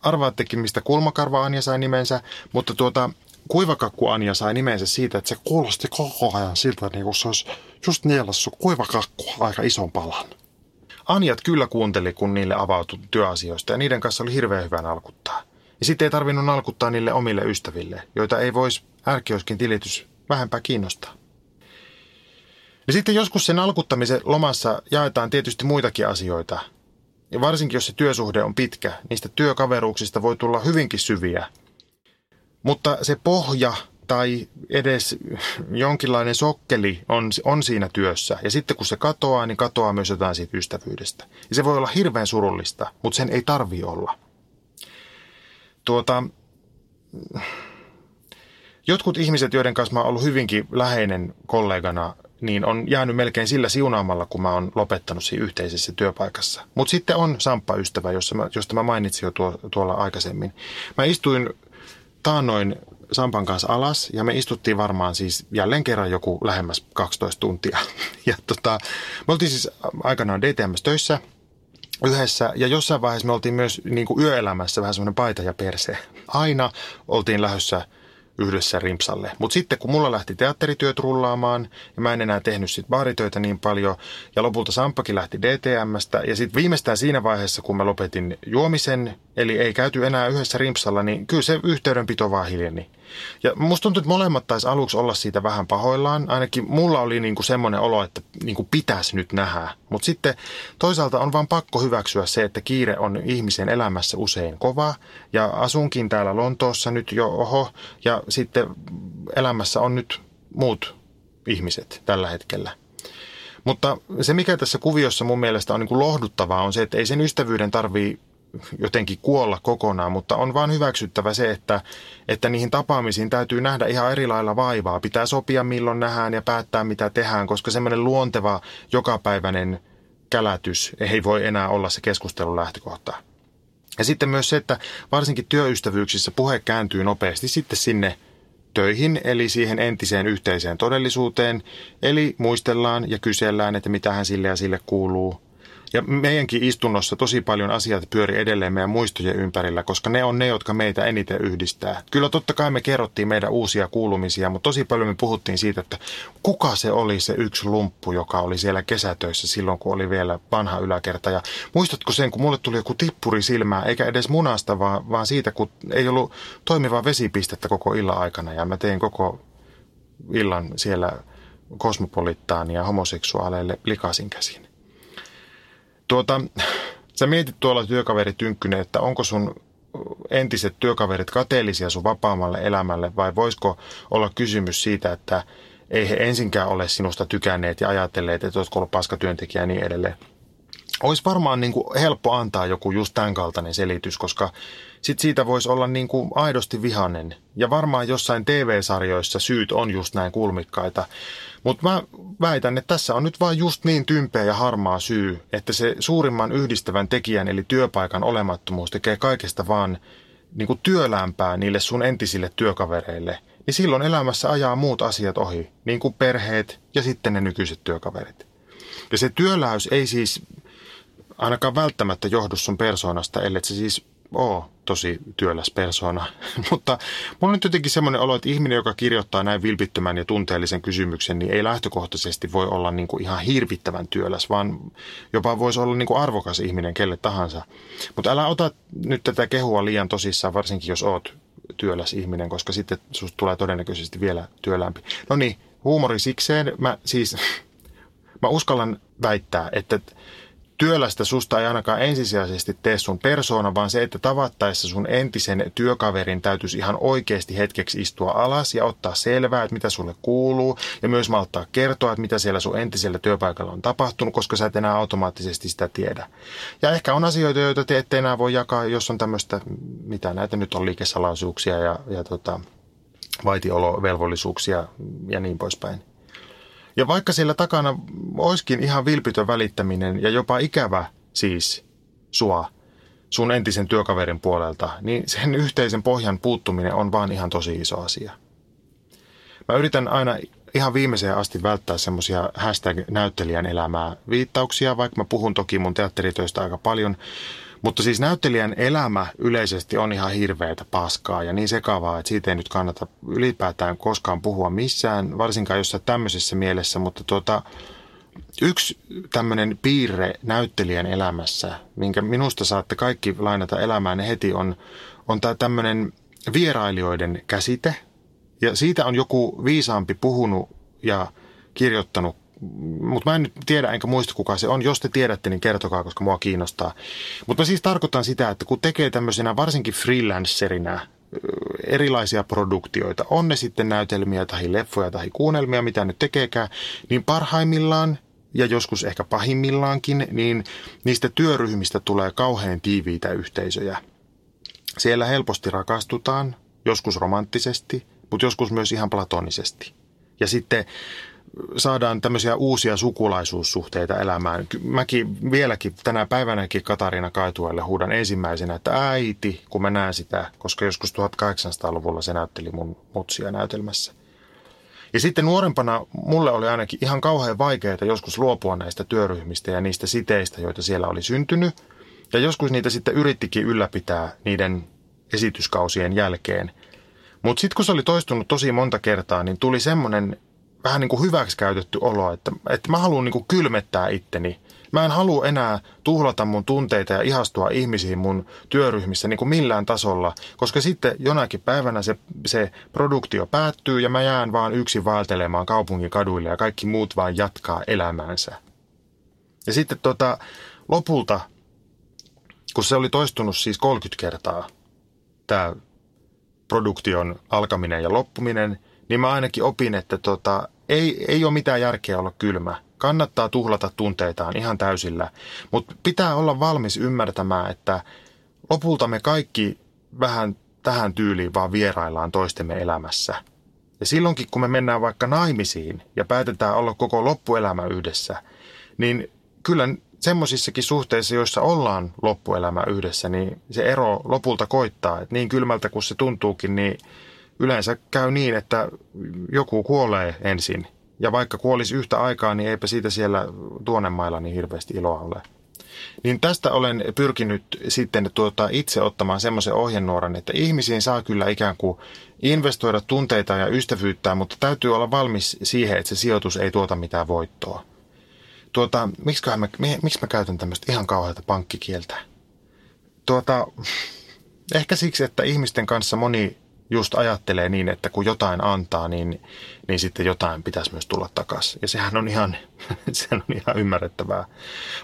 Speaker 4: arvaattekin, mistä kulmakarva Anja sai nimensä, mutta tuota, kuivakakku Anja sai nimensä siitä, että se kuulosti koko ajan siltä, niin kuin se olisi just nielassu kuivakakku aika ison palan. Anjat kyllä kuunteli, kun niille avautui työasioista ja niiden kanssa oli hirveän hyvän alkuttaa. Ja sitten ei tarvinnut alkuttaa niille omille ystäville, joita ei voisi ärkioskin tilitys vähempää kiinnostaa. Ja sitten joskus sen alkuttamisen lomassa jaetaan tietysti muitakin asioita. Ja varsinkin jos se työsuhde on pitkä, niistä työkaveruuksista voi tulla hyvinkin syviä. Mutta se pohja tai edes jonkinlainen sokkeli on, on siinä työssä. Ja sitten kun se katoaa, niin katoaa myös jotain siitä ystävyydestä. Ja se voi olla hirveän surullista, mutta sen ei tarvi olla. Tuota, jotkut ihmiset, joiden kanssa mä oon ollut hyvinkin läheinen kollegana niin on jäänyt melkein sillä siunaamalla, kun mä oon lopettanut siinä yhteisessä työpaikassa. Mutta sitten on Samppa-ystävä, josta mä, josta mä mainitsin jo tuo, tuolla aikaisemmin. Mä istuin taannoin Sampan kanssa alas ja me istuttiin varmaan siis jälleen kerran joku lähemmäs 12 tuntia. Ja tota, me oltiin siis aikanaan DTMS töissä yhdessä ja jossain vaiheessa me oltiin myös niin kuin yöelämässä vähän semmoinen paita ja perse. Aina oltiin lähdössä yhdessä rimpsalle. Mutta sitten kun mulla lähti teatterityöt rullaamaan ja mä en enää tehnyt sit baaritöitä niin paljon ja lopulta Samppakin lähti DTMstä ja sitten viimeistään siinä vaiheessa kun mä lopetin juomisen, eli ei käyty enää yhdessä rimpsalla, niin kyllä se yhteydenpito vaan hiljeni. Ja musta tuntuu, että molemmat taisi aluksi olla siitä vähän pahoillaan. Ainakin mulla oli niinku semmoinen olo, että niinku pitäisi nyt nähdä. Mutta sitten toisaalta on vaan pakko hyväksyä se, että kiire on ihmisen elämässä usein kova. Ja asunkin täällä Lontoossa nyt jo oho. Ja sitten elämässä on nyt muut ihmiset tällä hetkellä. Mutta se, mikä tässä kuviossa mun mielestä on niin kuin lohduttavaa, on se, että ei sen ystävyyden tarvii jotenkin kuolla kokonaan, mutta on vaan hyväksyttävä se, että, että niihin tapaamisiin täytyy nähdä ihan eri lailla vaivaa. Pitää sopia milloin nähdään ja päättää mitä tehdään, koska semmoinen luonteva jokapäiväinen kälätys ei voi enää olla se keskustelun lähtökohta. Ja sitten myös se, että varsinkin työystävyyksissä puhe kääntyy nopeasti sitten sinne töihin, eli siihen entiseen yhteiseen todellisuuteen, eli muistellaan ja kysellään, että mitä hän sille ja sille kuuluu, ja meidänkin istunnossa tosi paljon asiat pyöri edelleen meidän muistojen ympärillä, koska ne on ne, jotka meitä eniten yhdistää. Kyllä totta kai me kerrottiin meidän uusia kuulumisia, mutta tosi paljon me puhuttiin siitä, että kuka se oli se yksi lumppu, joka oli siellä kesätöissä silloin, kun oli vielä vanha yläkerta. Ja muistatko sen, kun mulle tuli joku tippuri silmää, eikä edes munasta, vaan, vaan siitä, kun ei ollut toimivaa vesipistettä koko illan aikana. Ja mä tein koko illan siellä kosmopolittaan ja homoseksuaaleille likasin käsin. Tuota, sä mietit tuolla työkaveri Tynkkynen, että onko sun entiset työkaverit kateellisia sun vapaammalle elämälle vai voisiko olla kysymys siitä, että ei he ensinkään ole sinusta tykänneet ja ajatelleet, että oletko ollut paskatyöntekijä ja niin edelleen. Olisi varmaan niin kuin helppo antaa joku just tämän kaltainen selitys, koska sit siitä voisi olla niin kuin aidosti vihanen. Ja varmaan jossain TV-sarjoissa syyt on just näin kulmikkaita. Mutta mä väitän, että tässä on nyt vain just niin tympeä ja harmaa syy, että se suurimman yhdistävän tekijän eli työpaikan olemattomuus tekee kaikesta vaan niin kuin työlämpää niille sun entisille työkavereille. Niin silloin elämässä ajaa muut asiat ohi, niin kuin perheet ja sitten ne nykyiset työkaverit. Ja se työläys ei siis ainakaan välttämättä johdu sun persoonasta, ellei se siis ole tosi työläs persona. Mutta mulla on nyt jotenkin semmoinen olo, että ihminen, joka kirjoittaa näin vilpittömän ja tunteellisen kysymyksen, niin ei lähtökohtaisesti voi olla niin kuin ihan hirvittävän työläs, vaan jopa voisi olla niin kuin arvokas ihminen kelle tahansa. Mutta älä ota nyt tätä kehua liian tosissaan, varsinkin jos oot työläs ihminen, koska sitten susta tulee todennäköisesti vielä työlämpi. No niin, huumori sikseen. Mä siis, mä uskallan väittää, että työlästä susta ei ainakaan ensisijaisesti tee sun persoona, vaan se, että tavattaessa sun entisen työkaverin täytyisi ihan oikeasti hetkeksi istua alas ja ottaa selvää, että mitä sulle kuuluu ja myös malttaa kertoa, että mitä siellä sun entisellä työpaikalla on tapahtunut, koska sä et enää automaattisesti sitä tiedä. Ja ehkä on asioita, joita te ette enää voi jakaa, jos on tämmöistä, mitä näitä nyt on liikesalaisuuksia ja, ja tota, vaitiolovelvollisuuksia ja niin poispäin. Ja vaikka siellä takana olisikin ihan vilpitön välittäminen ja jopa ikävä siis sua sun entisen työkaverin puolelta, niin sen yhteisen pohjan puuttuminen on vaan ihan tosi iso asia. Mä yritän aina ihan viimeiseen asti välttää semmoisia hashtag-näyttelijän elämää viittauksia, vaikka mä puhun toki mun teatteritöistä aika paljon, mutta siis näyttelijän elämä yleisesti on ihan hirveätä paskaa ja niin sekavaa, että siitä ei nyt kannata ylipäätään koskaan puhua missään, varsinkaan jossain tämmöisessä mielessä, mutta tuota, yksi tämmöinen piirre näyttelijän elämässä, minkä minusta saatte kaikki lainata elämään heti, on, on tämä tämmöinen vierailijoiden käsite. Ja siitä on joku viisaampi puhunut ja kirjoittanut mutta mä en nyt tiedä enkä muista kuka se on. Jos te tiedätte, niin kertokaa, koska mua kiinnostaa. Mutta mä siis tarkoitan sitä, että kun tekee tämmöisenä varsinkin freelancerina erilaisia produktioita, on ne sitten näytelmiä tai leffoja tai kuunnelmia, mitä nyt tekeekään, niin parhaimmillaan ja joskus ehkä pahimmillaankin, niin niistä työryhmistä tulee kauhean tiiviitä yhteisöjä. Siellä helposti rakastutaan, joskus romanttisesti, mutta joskus myös ihan platonisesti. Ja sitten saadaan tämmöisiä uusia sukulaisuussuhteita elämään. Mäkin vieläkin tänä päivänäkin Katariina Kaituelle huudan ensimmäisenä, että äiti, kun mä näen sitä, koska joskus 1800-luvulla se näytteli mun mutsia näytelmässä. Ja sitten nuorempana mulle oli ainakin ihan kauhean vaikeaa joskus luopua näistä työryhmistä ja niistä siteistä, joita siellä oli syntynyt. Ja joskus niitä sitten yrittikin ylläpitää niiden esityskausien jälkeen. Mutta sitten kun se oli toistunut tosi monta kertaa, niin tuli semmoinen vähän niin kuin hyväksi käytetty olo, että, että mä haluan niin kuin kylmettää itteni. Mä en halua enää tuhlata mun tunteita ja ihastua ihmisiin mun työryhmissä niin kuin millään tasolla, koska sitten jonakin päivänä se, se produktio päättyy ja mä jään vaan yksin vaeltelemaan kaupungin kaduille ja kaikki muut vaan jatkaa elämäänsä. Ja sitten tota, lopulta, kun se oli toistunut siis 30 kertaa, tämä produktion alkaminen ja loppuminen, niin mä ainakin opin, että tota, ei, ei ole mitään järkeä olla kylmä. Kannattaa tuhlata tunteitaan ihan täysillä, mutta pitää olla valmis ymmärtämään, että lopulta me kaikki vähän tähän tyyliin vaan vieraillaan toistemme elämässä. Ja silloinkin, kun me mennään vaikka naimisiin ja päätetään olla koko loppuelämä yhdessä, niin kyllä semmoisissakin suhteissa, joissa ollaan loppuelämä yhdessä, niin se ero lopulta koittaa. Et niin kylmältä kuin se tuntuukin, niin yleensä käy niin, että joku kuolee ensin. Ja vaikka kuolisi yhtä aikaa, niin eipä siitä siellä tuonnemailla niin hirveästi iloa ole. Niin tästä olen pyrkinyt sitten tuota itse ottamaan semmoisen ohjenuoran, että ihmisiin saa kyllä ikään kuin investoida tunteita ja ystävyyttä, mutta täytyy olla valmis siihen, että se sijoitus ei tuota mitään voittoa. Tuota, miksi mä, miksi mä käytän tämmöistä ihan kauheata pankkikieltä? Tuota, ehkä siksi, että ihmisten kanssa moni just ajattelee niin, että kun jotain antaa, niin, niin sitten jotain pitäisi myös tulla takaisin. Ja sehän on ihan, sehän on ihan ymmärrettävää.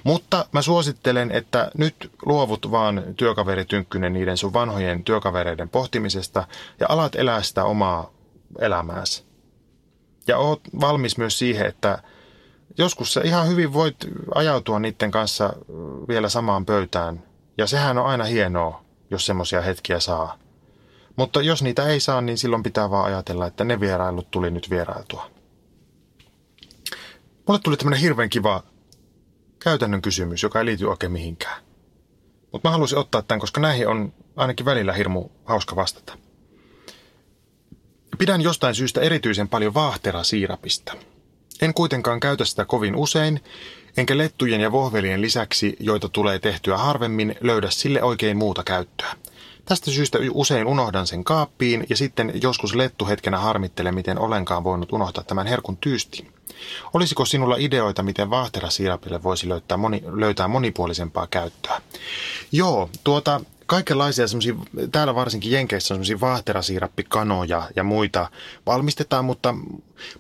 Speaker 4: Mutta mä suosittelen, että nyt luovut vaan työkaveri Tynkkynen niiden sun vanhojen työkavereiden pohtimisesta ja alat elää sitä omaa elämääsi. Ja oot valmis myös siihen, että joskus sä ihan hyvin voit ajautua niiden kanssa vielä samaan pöytään. Ja sehän on aina hienoa, jos semmoisia hetkiä saa. Mutta jos niitä ei saa, niin silloin pitää vaan ajatella, että ne vierailut tuli nyt vierailtua. Mulle tuli tämmöinen hirveän kiva käytännön kysymys, joka ei liity oikein mihinkään. Mutta mä haluaisin ottaa tämän, koska näihin on ainakin välillä hirmu hauska vastata. Pidän jostain syystä erityisen paljon vaahterasiirapista. En kuitenkaan käytä sitä kovin usein, enkä lettujen ja vohvelien lisäksi, joita tulee tehtyä harvemmin, löydä sille oikein muuta käyttöä. Tästä syystä usein unohdan sen kaappiin ja sitten joskus lettuhetkenä harmittelen, miten olenkaan voinut unohtaa tämän herkun tyystin. Olisiko sinulla ideoita, miten vaahterasiirapille voisi löytää, moni, löytää monipuolisempaa käyttöä? Joo, tuota, kaikenlaisia semmoisia, täällä varsinkin Jenkeissä on semmoisia vaahterasiirappikanoja ja muita valmistetaan, mutta,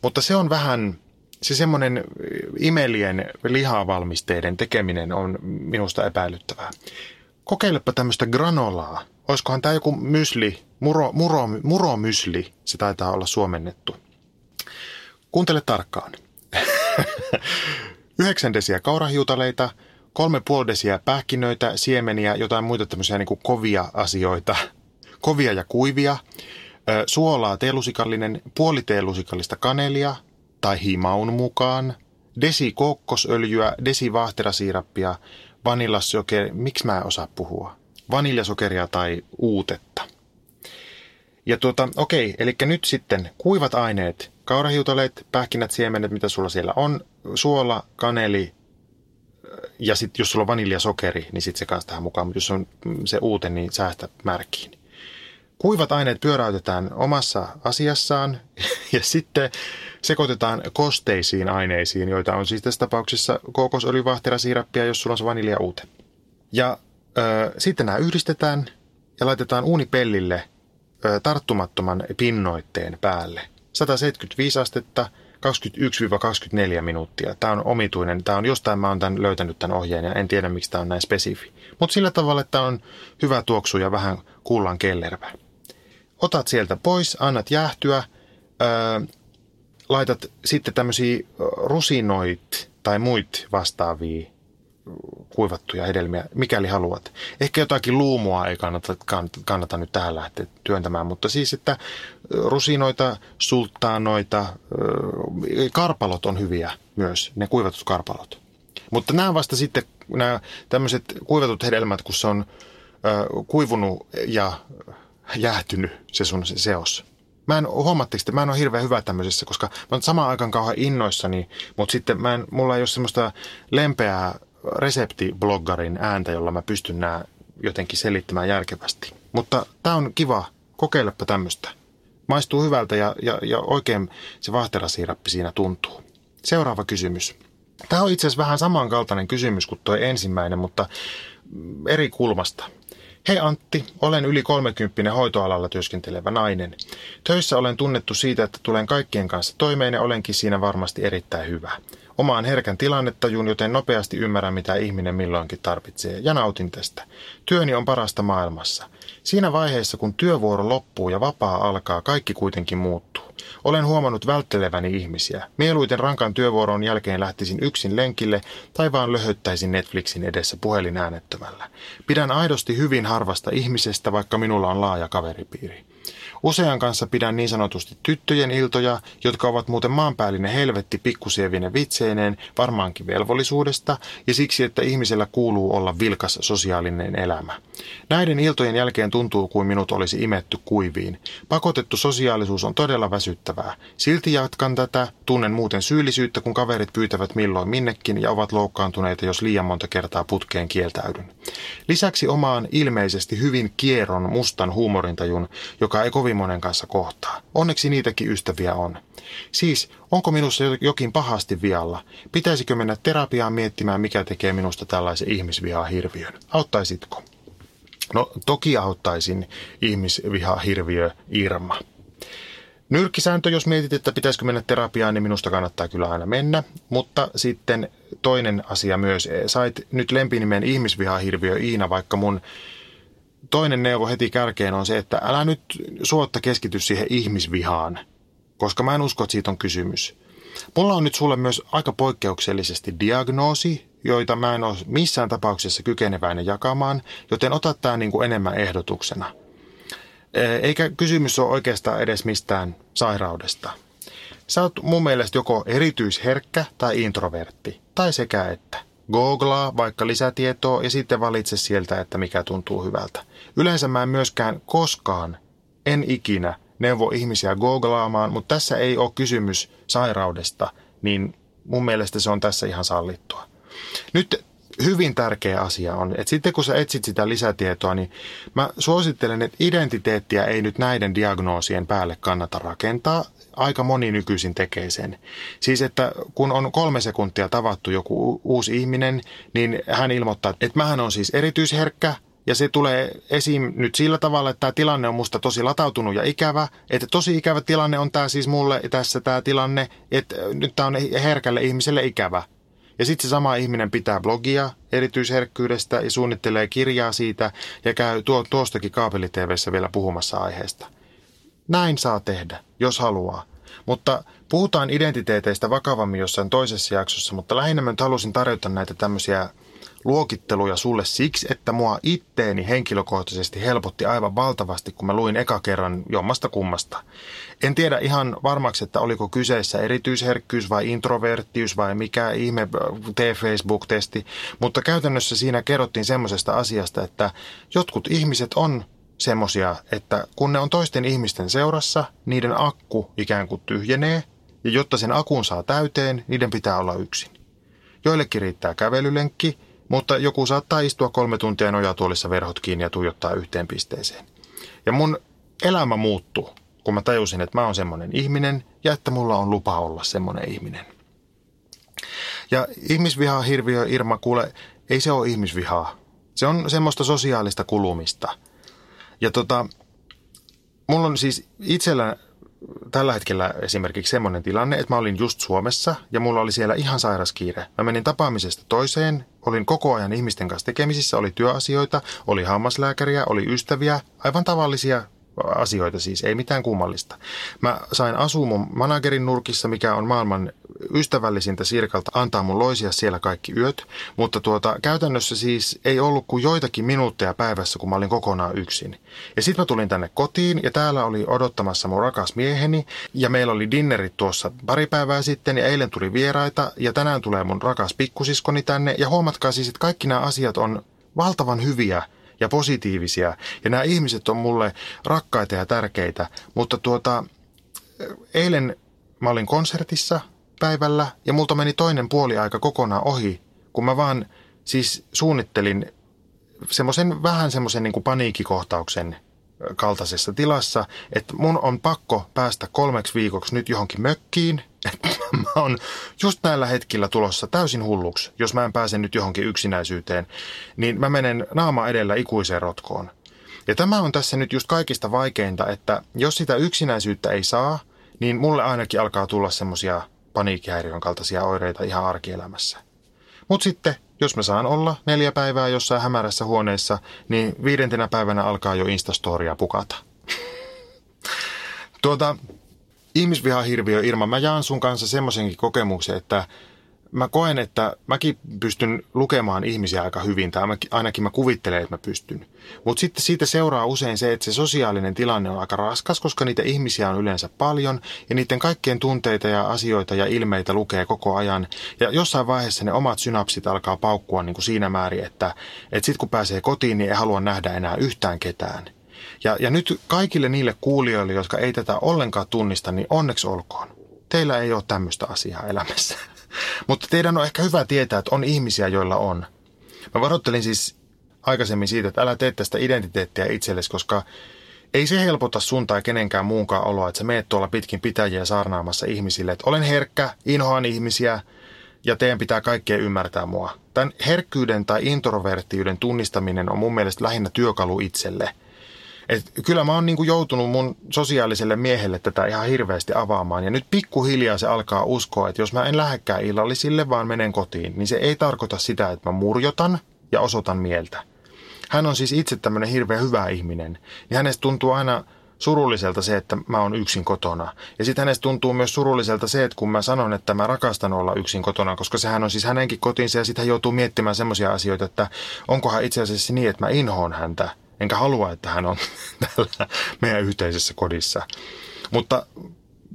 Speaker 4: mutta se on vähän, se semmoinen imelien lihavalmisteiden tekeminen on minusta epäilyttävää. Kokeilepa tämmöistä granolaa olisikohan tämä joku mysli, muro, muro, muromysli, se taitaa olla suomennettu. Kuuntele tarkkaan. 9 desiä kaurahiutaleita, kolme desiä pähkinöitä, siemeniä, jotain muita tämmöisiä niin kuin kovia asioita, kovia ja kuivia, suolaa teelusikallinen, puoli teelusikallista kanelia tai himaun mukaan, desi kokkosöljyä, desi vaahterasiirappia, vanillasjokeri, miksi mä en osaa puhua, vaniljasokeria tai uutetta. Ja tuota, okei, eli nyt sitten kuivat aineet, kaurahiutaleet, pähkinät, siemenet, mitä sulla siellä on, suola, kaneli, ja sitten jos sulla on vaniljasokeri, niin sitten se kanssa tähän mukaan, mutta jos on se uute, niin säästä märkiin. Kuivat aineet pyöräytetään omassa asiassaan ja sitten sekoitetaan kosteisiin aineisiin, joita on siis tässä tapauksessa kokosöljyvahterasiirappia, jos sulla on se vanilja uute. Ja sitten nämä yhdistetään ja laitetaan uunipellille tarttumattoman pinnoitteen päälle. 175 astetta, 21-24 minuuttia. Tämä on omituinen. Tämä on jostain mä oon tämän löytänyt tämän ohjeen ja en tiedä miksi tämä on näin spesifi. Mutta sillä tavalla, että on hyvä tuoksu ja vähän kullan kellervä. Otat sieltä pois, annat jäähtyä, öö, laitat sitten tämmöisiä rusinoit tai muit vastaavia kuivattuja hedelmiä, mikäli haluat. Ehkä jotakin luumua ei kannata, kannata nyt tähän lähteä työntämään, mutta siis, että rusinoita, sulttaanoita, karpalot on hyviä myös, ne kuivatut karpalot. Mutta nämä vasta sitten, nämä tämmöiset kuivatut hedelmät, kun se on kuivunut ja jäähtynyt se sun se seos. Mä en, huomatteko, että mä en ole hirveän hyvä tämmöisessä, koska mä oon samaan aikaan kauhean innoissani, mutta sitten mä en, mulla ei ole semmoista lempeää reseptibloggarin ääntä, jolla mä pystyn nämä jotenkin selittämään järkevästi. Mutta tämä on kiva, kokeilepa tämmöistä. Maistuu hyvältä ja, ja, ja oikein se vaahterasiirappi siinä tuntuu. Seuraava kysymys. Tämä on itse asiassa vähän samankaltainen kysymys kuin tuo ensimmäinen, mutta eri kulmasta. Hei Antti, olen yli 30 hoitoalalla työskentelevä nainen. Töissä olen tunnettu siitä, että tulen kaikkien kanssa toimeen ja olenkin siinä varmasti erittäin hyvä. Omaan herkän tilannetajun, joten nopeasti ymmärrän, mitä ihminen milloinkin tarvitsee, ja nautin tästä. Työni on parasta maailmassa. Siinä vaiheessa, kun työvuoro loppuu ja vapaa alkaa, kaikki kuitenkin muuttuu. Olen huomannut vältteleväni ihmisiä. Mieluiten rankan työvuoron jälkeen lähtisin yksin lenkille tai vaan löhöttäisin Netflixin edessä puhelin äänettömällä. Pidän aidosti hyvin harvasta ihmisestä, vaikka minulla on laaja kaveripiiri. Usean kanssa pidän niin sanotusti tyttöjen iltoja, jotka ovat muuten maanpäällinen helvetti pikkusievinen vitseineen, varmaankin velvollisuudesta, ja siksi, että ihmisellä kuuluu olla vilkas sosiaalinen elämä. Näiden iltojen jälkeen tuntuu kuin minut olisi imetty kuiviin. Pakotettu sosiaalisuus on todella väsyttävää. Silti jatkan tätä, tunnen muuten syyllisyyttä, kun kaverit pyytävät milloin minnekin ja ovat loukkaantuneita, jos liian monta kertaa putkeen kieltäydyn. Lisäksi omaan ilmeisesti hyvin kierron mustan huumorintajun, joka ei kovin monen kanssa kohtaa. Onneksi niitäkin ystäviä on. Siis, onko minussa jokin pahasti vialla? Pitäisikö mennä terapiaan miettimään, mikä tekee minusta tällaisen ihmisvihaa hirviön? Auttaisitko? No, toki auttaisin ihmisvihaa hirviö Irma. Nyrkkisääntö, jos mietit, että pitäisikö mennä terapiaan, niin minusta kannattaa kyllä aina mennä. Mutta sitten toinen asia myös. Sait nyt lempinimen ihmisvihahirviö Iina, vaikka mun toinen neuvo heti kärkeen on se, että älä nyt suotta keskity siihen ihmisvihaan, koska mä en usko, että siitä on kysymys. Mulla on nyt sulle myös aika poikkeuksellisesti diagnoosi, joita mä en ole missään tapauksessa kykeneväinen jakamaan, joten ota tämä niin kuin enemmän ehdotuksena. Eikä kysymys ole oikeastaan edes mistään sairaudesta. Sä oot mun mielestä joko erityisherkkä tai introvertti, tai sekä että. Googlaa vaikka lisätietoa ja sitten valitse sieltä, että mikä tuntuu hyvältä. Yleensä mä en myöskään koskaan, en ikinä, neuvo ihmisiä googlaamaan, mutta tässä ei ole kysymys sairaudesta, niin mun mielestä se on tässä ihan sallittua. Nyt hyvin tärkeä asia on, että sitten kun sä etsit sitä lisätietoa, niin mä suosittelen, että identiteettiä ei nyt näiden diagnoosien päälle kannata rakentaa. Aika moni nykyisin tekee sen. Siis, että kun on kolme sekuntia tavattu joku uusi ihminen, niin hän ilmoittaa, että mähän on siis erityisherkkä, ja se tulee esiin nyt sillä tavalla, että tämä tilanne on musta tosi latautunut ja ikävä. Että tosi ikävä tilanne on tämä siis mulle tässä tämä tilanne, että nyt tämä on herkälle ihmiselle ikävä. Ja sitten se sama ihminen pitää blogia erityisherkkyydestä ja suunnittelee kirjaa siitä ja käy tuo, tuostakin kaapeliteveessä vielä puhumassa aiheesta. Näin saa tehdä, jos haluaa. Mutta puhutaan identiteeteistä vakavammin jossain toisessa jaksossa, mutta lähinnä mä nyt halusin tarjota näitä tämmöisiä luokitteluja sulle siksi, että mua itteeni henkilökohtaisesti helpotti aivan valtavasti, kun mä luin eka kerran jommasta kummasta. En tiedä ihan varmaksi, että oliko kyseessä erityisherkkyys vai introverttius vai mikä ihme T-Facebook-testi, mutta käytännössä siinä kerrottiin semmoisesta asiasta, että jotkut ihmiset on semmoisia, että kun ne on toisten ihmisten seurassa, niiden akku ikään kuin tyhjenee, ja jotta sen akun saa täyteen, niiden pitää olla yksin. Joillekin riittää kävelylenkki, mutta joku saattaa istua kolme tuntia nojatuolissa verhot kiinni ja tuijottaa yhteen pisteeseen. Ja mun elämä muuttuu, kun mä tajusin, että mä oon semmoinen ihminen ja että mulla on lupa olla semmoinen ihminen. Ja ihmisvihaa hirviö Irma, kuule, ei se ole ihmisvihaa. Se on semmoista sosiaalista kulumista. Ja tota, mulla on siis itsellä tällä hetkellä esimerkiksi semmoinen tilanne, että mä olin just Suomessa ja mulla oli siellä ihan sairas kiire. Mä menin tapaamisesta toiseen, olin koko ajan ihmisten kanssa tekemisissä, oli työasioita, oli hammaslääkäriä, oli ystäviä, aivan tavallisia asioita siis, ei mitään kummallista. Mä sain asua mun managerin nurkissa, mikä on maailman ystävällisintä Sirkalta antaa mun loisia siellä kaikki yöt, mutta tuota, käytännössä siis ei ollut kuin joitakin minuutteja päivässä, kun mä olin kokonaan yksin. Ja sitten mä tulin tänne kotiin ja täällä oli odottamassa mun rakas mieheni ja meillä oli dinnerit tuossa pari päivää sitten ja eilen tuli vieraita ja tänään tulee mun rakas pikkusiskoni tänne ja huomatkaa siis, että kaikki nämä asiat on valtavan hyviä ja positiivisia. Ja nämä ihmiset on mulle rakkaita ja tärkeitä. Mutta tuota, eilen mä olin konsertissa päivällä ja multa meni toinen puoli aika kokonaan ohi, kun mä vaan siis suunnittelin semmoisen vähän semmoisen niin paniikkikohtauksen kaltaisessa tilassa, että mun on pakko päästä kolmeksi viikoksi nyt johonkin mökkiin. Että mä oon just näillä hetkillä tulossa täysin hulluksi, jos mä en pääse nyt johonkin yksinäisyyteen, niin mä menen naama edellä ikuiseen rotkoon. Ja tämä on tässä nyt just kaikista vaikeinta, että jos sitä yksinäisyyttä ei saa, niin mulle ainakin alkaa tulla semmoisia paniikkihäiriön kaltaisia oireita ihan arkielämässä. Mutta sitten, jos mä saan olla neljä päivää jossain hämärässä huoneessa, niin viidentenä päivänä alkaa jo Instastoria pukata. tuota, ihmisvihahirviö Irma, mä jaan sun kanssa semmoisenkin kokemuksen, että mä koen, että mäkin pystyn lukemaan ihmisiä aika hyvin, tai ainakin mä kuvittelen, että mä pystyn. Mutta sitten siitä seuraa usein se, että se sosiaalinen tilanne on aika raskas, koska niitä ihmisiä on yleensä paljon, ja niiden kaikkien tunteita ja asioita ja ilmeitä lukee koko ajan. Ja jossain vaiheessa ne omat synapsit alkaa paukkua niin kuin siinä määrin, että, että sitten kun pääsee kotiin, niin ei halua nähdä enää yhtään ketään. Ja, ja nyt kaikille niille kuulijoille, jotka ei tätä ollenkaan tunnista, niin onneksi olkoon. Teillä ei ole tämmöistä asiaa elämässä. Mutta teidän on ehkä hyvä tietää, että on ihmisiä, joilla on. Mä varoittelin siis aikaisemmin siitä, että älä tee tästä identiteettiä itsellesi, koska ei se helpota sun tai kenenkään muunkaan oloa, että sä meet tuolla pitkin pitäjiä saarnaamassa ihmisille, että olen herkkä, inhoan ihmisiä ja teidän pitää kaikkea ymmärtää mua. Tämän herkkyyden tai introverttiyden tunnistaminen on mun mielestä lähinnä työkalu itselle – et kyllä mä oon niinku joutunut mun sosiaaliselle miehelle tätä ihan hirveästi avaamaan. Ja nyt pikkuhiljaa se alkaa uskoa, että jos mä en lähdekään illallisille, vaan menen kotiin, niin se ei tarkoita sitä, että mä murjotan ja osoitan mieltä. Hän on siis itse tämmöinen hirveän hyvä ihminen. Ja hänestä tuntuu aina surulliselta se, että mä oon yksin kotona. Ja sitten hänestä tuntuu myös surulliselta se, että kun mä sanon, että mä rakastan olla yksin kotona, koska sehän on siis hänenkin kotinsa ja sitten hän joutuu miettimään semmoisia asioita, että onkohan itse asiassa niin, että mä inhoon häntä Enkä halua, että hän on täällä meidän yhteisessä kodissa. Mutta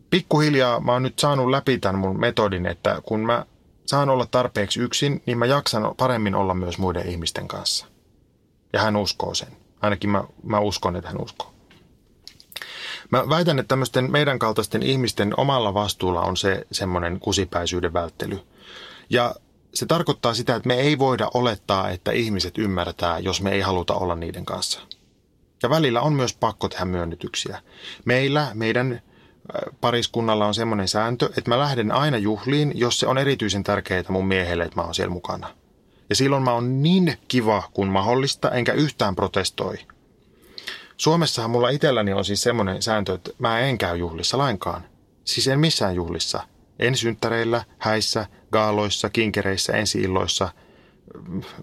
Speaker 4: pikkuhiljaa mä oon nyt saanut läpi tämän mun metodin, että kun mä saan olla tarpeeksi yksin, niin mä jaksan paremmin olla myös muiden ihmisten kanssa. Ja hän uskoo sen. Ainakin mä, mä uskon, että hän uskoo. Mä väitän, että tämmöisten meidän kaltaisten ihmisten omalla vastuulla on se semmoinen kusipäisyyden välttely. Ja se tarkoittaa sitä, että me ei voida olettaa, että ihmiset ymmärtää, jos me ei haluta olla niiden kanssa. Ja välillä on myös pakko tehdä myönnytyksiä. Meillä, meidän pariskunnalla on semmoinen sääntö, että mä lähden aina juhliin, jos se on erityisen tärkeää mun miehelle, että mä oon siellä mukana. Ja silloin mä oon niin kiva kuin mahdollista, enkä yhtään protestoi. Suomessahan mulla itselläni on siis semmoinen sääntö, että mä en käy juhlissa lainkaan. Siis en missään juhlissa. En synttäreillä, häissä, gaaloissa, kinkereissä, ensiilloissa,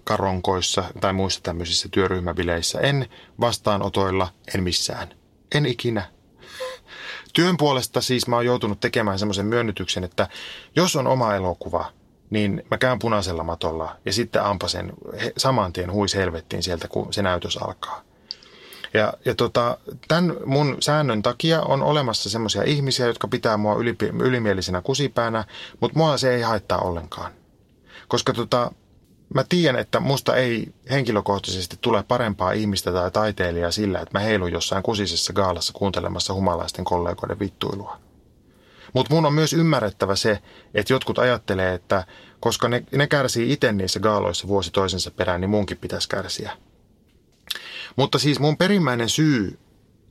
Speaker 4: karonkoissa tai muissa tämmöisissä työryhmäbileissä. En vastaanotoilla, en missään. En ikinä. Työn puolesta siis mä oon joutunut tekemään semmoisen myönnytyksen, että jos on oma elokuva, niin mä käyn punaisella matolla ja sitten ampasen saman tien huis helvettiin sieltä, kun se näytös alkaa. Ja, ja tota, tämän mun säännön takia on olemassa semmoisia ihmisiä, jotka pitää mua yli, ylimielisenä kusipäänä, mutta mua se ei haittaa ollenkaan. Koska tota, mä tiedän, että musta ei henkilökohtaisesti tule parempaa ihmistä tai taiteilijaa sillä, että mä heilun jossain kusisessa gaalassa kuuntelemassa humalaisten kollegoiden vittuilua. Mutta mun on myös ymmärrettävä se, että jotkut ajattelee, että koska ne, ne kärsii itse niissä gaaloissa vuosi toisensa perään, niin munkin pitäisi kärsiä. Mutta siis mun perimmäinen syy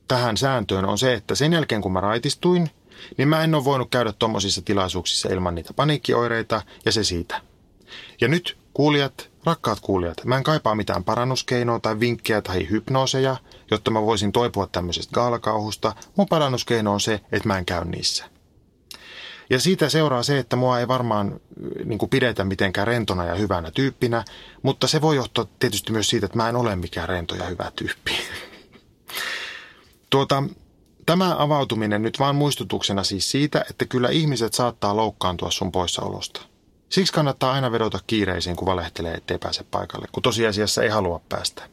Speaker 4: tähän sääntöön on se, että sen jälkeen kun mä raitistuin, niin mä en ole voinut käydä tommosissa tilaisuuksissa ilman niitä paniikkioireita ja se siitä. Ja nyt kuulijat, rakkaat kuulijat, mä en kaipaa mitään parannuskeinoa tai vinkkejä tai hypnooseja, jotta mä voisin toipua tämmöisestä gaalakauhusta. Mun parannuskeino on se, että mä en käy niissä. Ja siitä seuraa se, että mua ei varmaan niin kuin pidetä mitenkään rentona ja hyvänä tyyppinä, mutta se voi johtaa tietysti myös siitä, että mä en ole mikään rento ja hyvä tyyppi. tuota, tämä avautuminen nyt vaan muistutuksena siis siitä, että kyllä ihmiset saattaa loukkaantua sun poissaolosta. Siksi kannattaa aina vedota kiireisiin, kun valehtelee, ettei pääse paikalle, kun tosiasiassa ei halua päästä.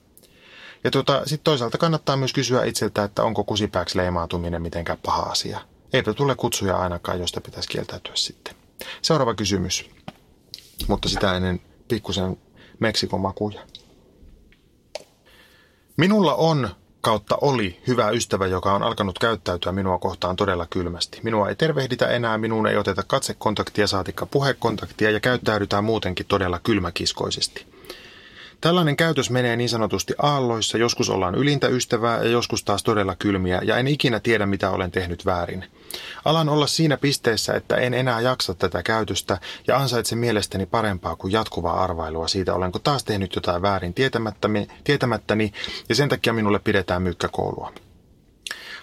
Speaker 4: Ja tuota, sitten toisaalta kannattaa myös kysyä itseltä, että onko kusipääksi leimautuminen mitenkään paha asia – Eipä tule kutsuja ainakaan, josta pitäisi kieltäytyä sitten. Seuraava kysymys, mutta sitä ennen pikkusen Meksikon makuja. Minulla on kautta oli hyvä ystävä, joka on alkanut käyttäytyä minua kohtaan todella kylmästi. Minua ei tervehditä enää, minuun ei oteta katsekontaktia, saatikka puhekontaktia ja käyttäydytään muutenkin todella kylmäkiskoisesti. Tällainen käytös menee niin sanotusti aalloissa, joskus ollaan ylintä ystävää ja joskus taas todella kylmiä ja en ikinä tiedä mitä olen tehnyt väärin. Alan olla siinä pisteessä, että en enää jaksa tätä käytöstä ja ansaitse mielestäni parempaa kuin jatkuvaa arvailua siitä, olenko taas tehnyt jotain väärin tietämättäni ja sen takia minulle pidetään mykkäkoulua.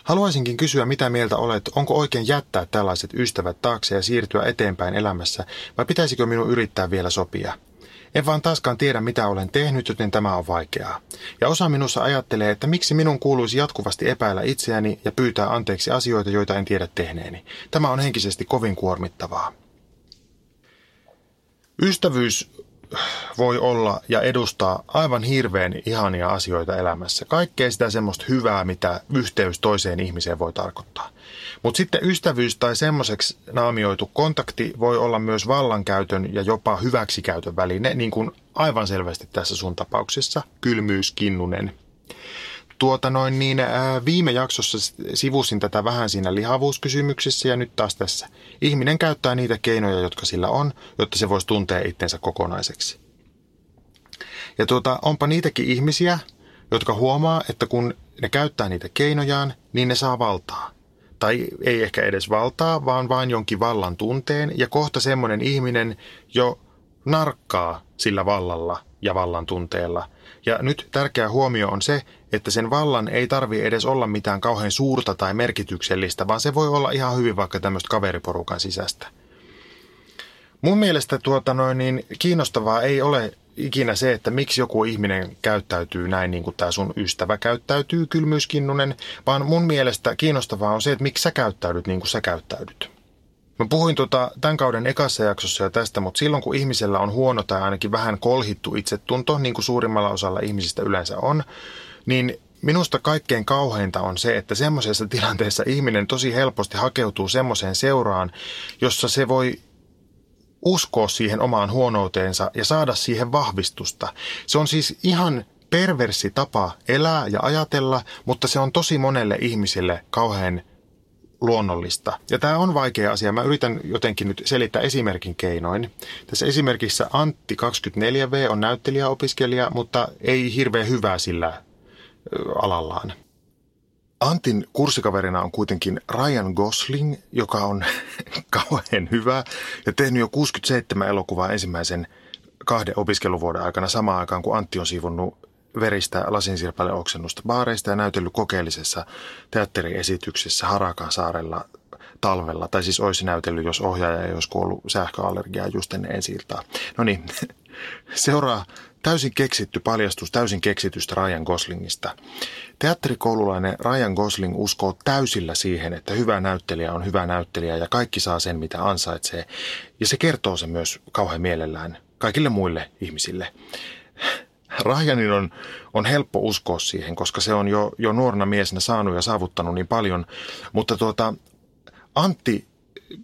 Speaker 4: Haluaisinkin kysyä, mitä mieltä olet, onko oikein jättää tällaiset ystävät taakse ja siirtyä eteenpäin elämässä, vai pitäisikö minun yrittää vielä sopia? En vaan taaskaan tiedä, mitä olen tehnyt, joten tämä on vaikeaa. Ja osa minussa ajattelee, että miksi minun kuuluisi jatkuvasti epäillä itseäni ja pyytää anteeksi asioita, joita en tiedä tehneeni. Tämä on henkisesti kovin kuormittavaa. Ystävyys voi olla ja edustaa aivan hirveän ihania asioita elämässä. Kaikkea sitä semmoista hyvää, mitä yhteys toiseen ihmiseen voi tarkoittaa. Mutta sitten ystävyys tai semmoiseksi naamioitu kontakti voi olla myös vallankäytön ja jopa hyväksikäytön väline, niin kuin aivan selvästi tässä sun tapauksessa, kylmyys, kinnunen. Tuota noin niin, ää, viime jaksossa sivusin tätä vähän siinä lihavuuskysymyksessä ja nyt taas tässä. Ihminen käyttää niitä keinoja, jotka sillä on, jotta se voisi tuntea itsensä kokonaiseksi. Ja tuota, onpa niitäkin ihmisiä, jotka huomaa, että kun ne käyttää niitä keinojaan, niin ne saa valtaa. Tai ei ehkä edes valtaa, vaan vain jonkin vallan tunteen, ja kohta semmoinen ihminen jo narkkaa sillä vallalla ja vallan tunteella. Ja nyt tärkeä huomio on se, että sen vallan ei tarvi edes olla mitään kauhean suurta tai merkityksellistä, vaan se voi olla ihan hyvin vaikka tämmöistä kaveriporukan sisästä. Mun mielestä tuota noin, niin kiinnostavaa ei ole ikinä se, että miksi joku ihminen käyttäytyy näin niin kuin tämä sun ystävä käyttäytyy, kylmyyskinnunen, vaan mun mielestä kiinnostavaa on se, että miksi sä käyttäydyt niin kuin sä käyttäydyt. Mä puhuin tota tämän kauden ekassa jaksossa jo tästä, mutta silloin kun ihmisellä on huono tai ainakin vähän kolhittu itsetunto, niin kuin suurimmalla osalla ihmisistä yleensä on, niin Minusta kaikkein kauheinta on se, että semmoisessa tilanteessa ihminen tosi helposti hakeutuu semmoiseen seuraan, jossa se voi uskoa siihen omaan huonouteensa ja saada siihen vahvistusta. Se on siis ihan perversi tapa elää ja ajatella, mutta se on tosi monelle ihmiselle kauhean luonnollista. Ja tämä on vaikea asia. Mä yritän jotenkin nyt selittää esimerkin keinoin. Tässä esimerkissä Antti 24V on näyttelijäopiskelija, mutta ei hirveän hyvää sillä alallaan. Antin kurssikaverina on kuitenkin Ryan Gosling, joka on kauhean hyvä ja tehnyt jo 67 elokuvaa ensimmäisen kahden opiskeluvuoden aikana samaan aikaan, kun Antti on siivonnut veristä lasinsirpaille oksennusta baareista ja näytellyt kokeellisessa teatteriesityksessä Harakan saarella talvella. Tai siis olisi näytellyt, jos ohjaaja ei olisi kuollut sähköallergiaa just ennen ensi No niin, seuraa täysin keksitty paljastus täysin keksitystä Ryan Goslingista. Teatterikoululainen Ryan Gosling uskoo täysillä siihen, että hyvä näyttelijä on hyvä näyttelijä ja kaikki saa sen, mitä ansaitsee. Ja se kertoo se myös kauhean mielellään kaikille muille ihmisille. Ryanin on, on helppo uskoa siihen, koska se on jo, jo nuorena miesenä saanut ja saavuttanut niin paljon. Mutta tuota, Antti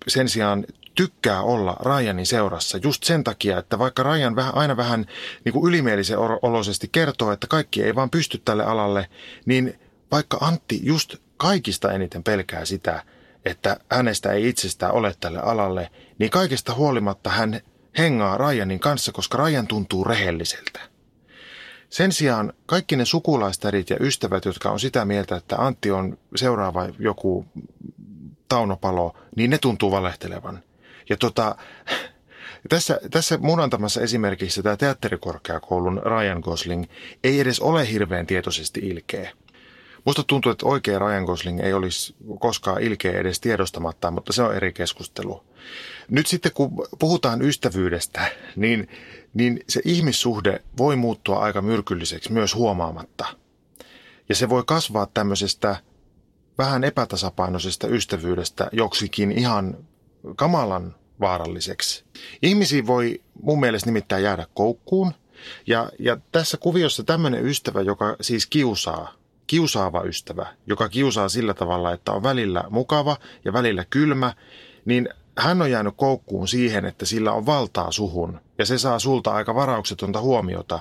Speaker 4: sen sijaan tykkää olla Ryanin seurassa just sen takia, että vaikka Ryan vähän, aina vähän niin kuin ylimielisen oloisesti kertoo, että kaikki ei vaan pysty tälle alalle, niin vaikka Antti just kaikista eniten pelkää sitä, että hänestä ei itsestään ole tälle alalle, niin kaikesta huolimatta hän hengaa Ryanin kanssa, koska Ryan tuntuu rehelliseltä. Sen sijaan kaikki ne sukulaistärit ja ystävät, jotka on sitä mieltä, että Antti on seuraava joku taunopalo, niin ne tuntuu valehtelevan. Ja tota, tässä, tässä mun antamassa esimerkissä tämä teatterikorkeakoulun Ryan Gosling ei edes ole hirveän tietoisesti ilkeä. Musta tuntuu, että oikea Ryan Gosling ei olisi koskaan ilkeä edes tiedostamatta, mutta se on eri keskustelu. Nyt sitten kun puhutaan ystävyydestä, niin, niin se ihmissuhde voi muuttua aika myrkylliseksi myös huomaamatta. Ja se voi kasvaa tämmöisestä vähän epätasapainoisesta ystävyydestä joksikin ihan kamalan vaaralliseksi. Ihmisiä voi mun mielestä nimittäin jäädä koukkuun. Ja, ja tässä kuviossa tämmöinen ystävä, joka siis kiusaa, kiusaava ystävä, joka kiusaa sillä tavalla, että on välillä mukava ja välillä kylmä, niin hän on jäänyt koukkuun siihen, että sillä on valtaa suhun ja se saa sulta aika varauksetonta huomiota.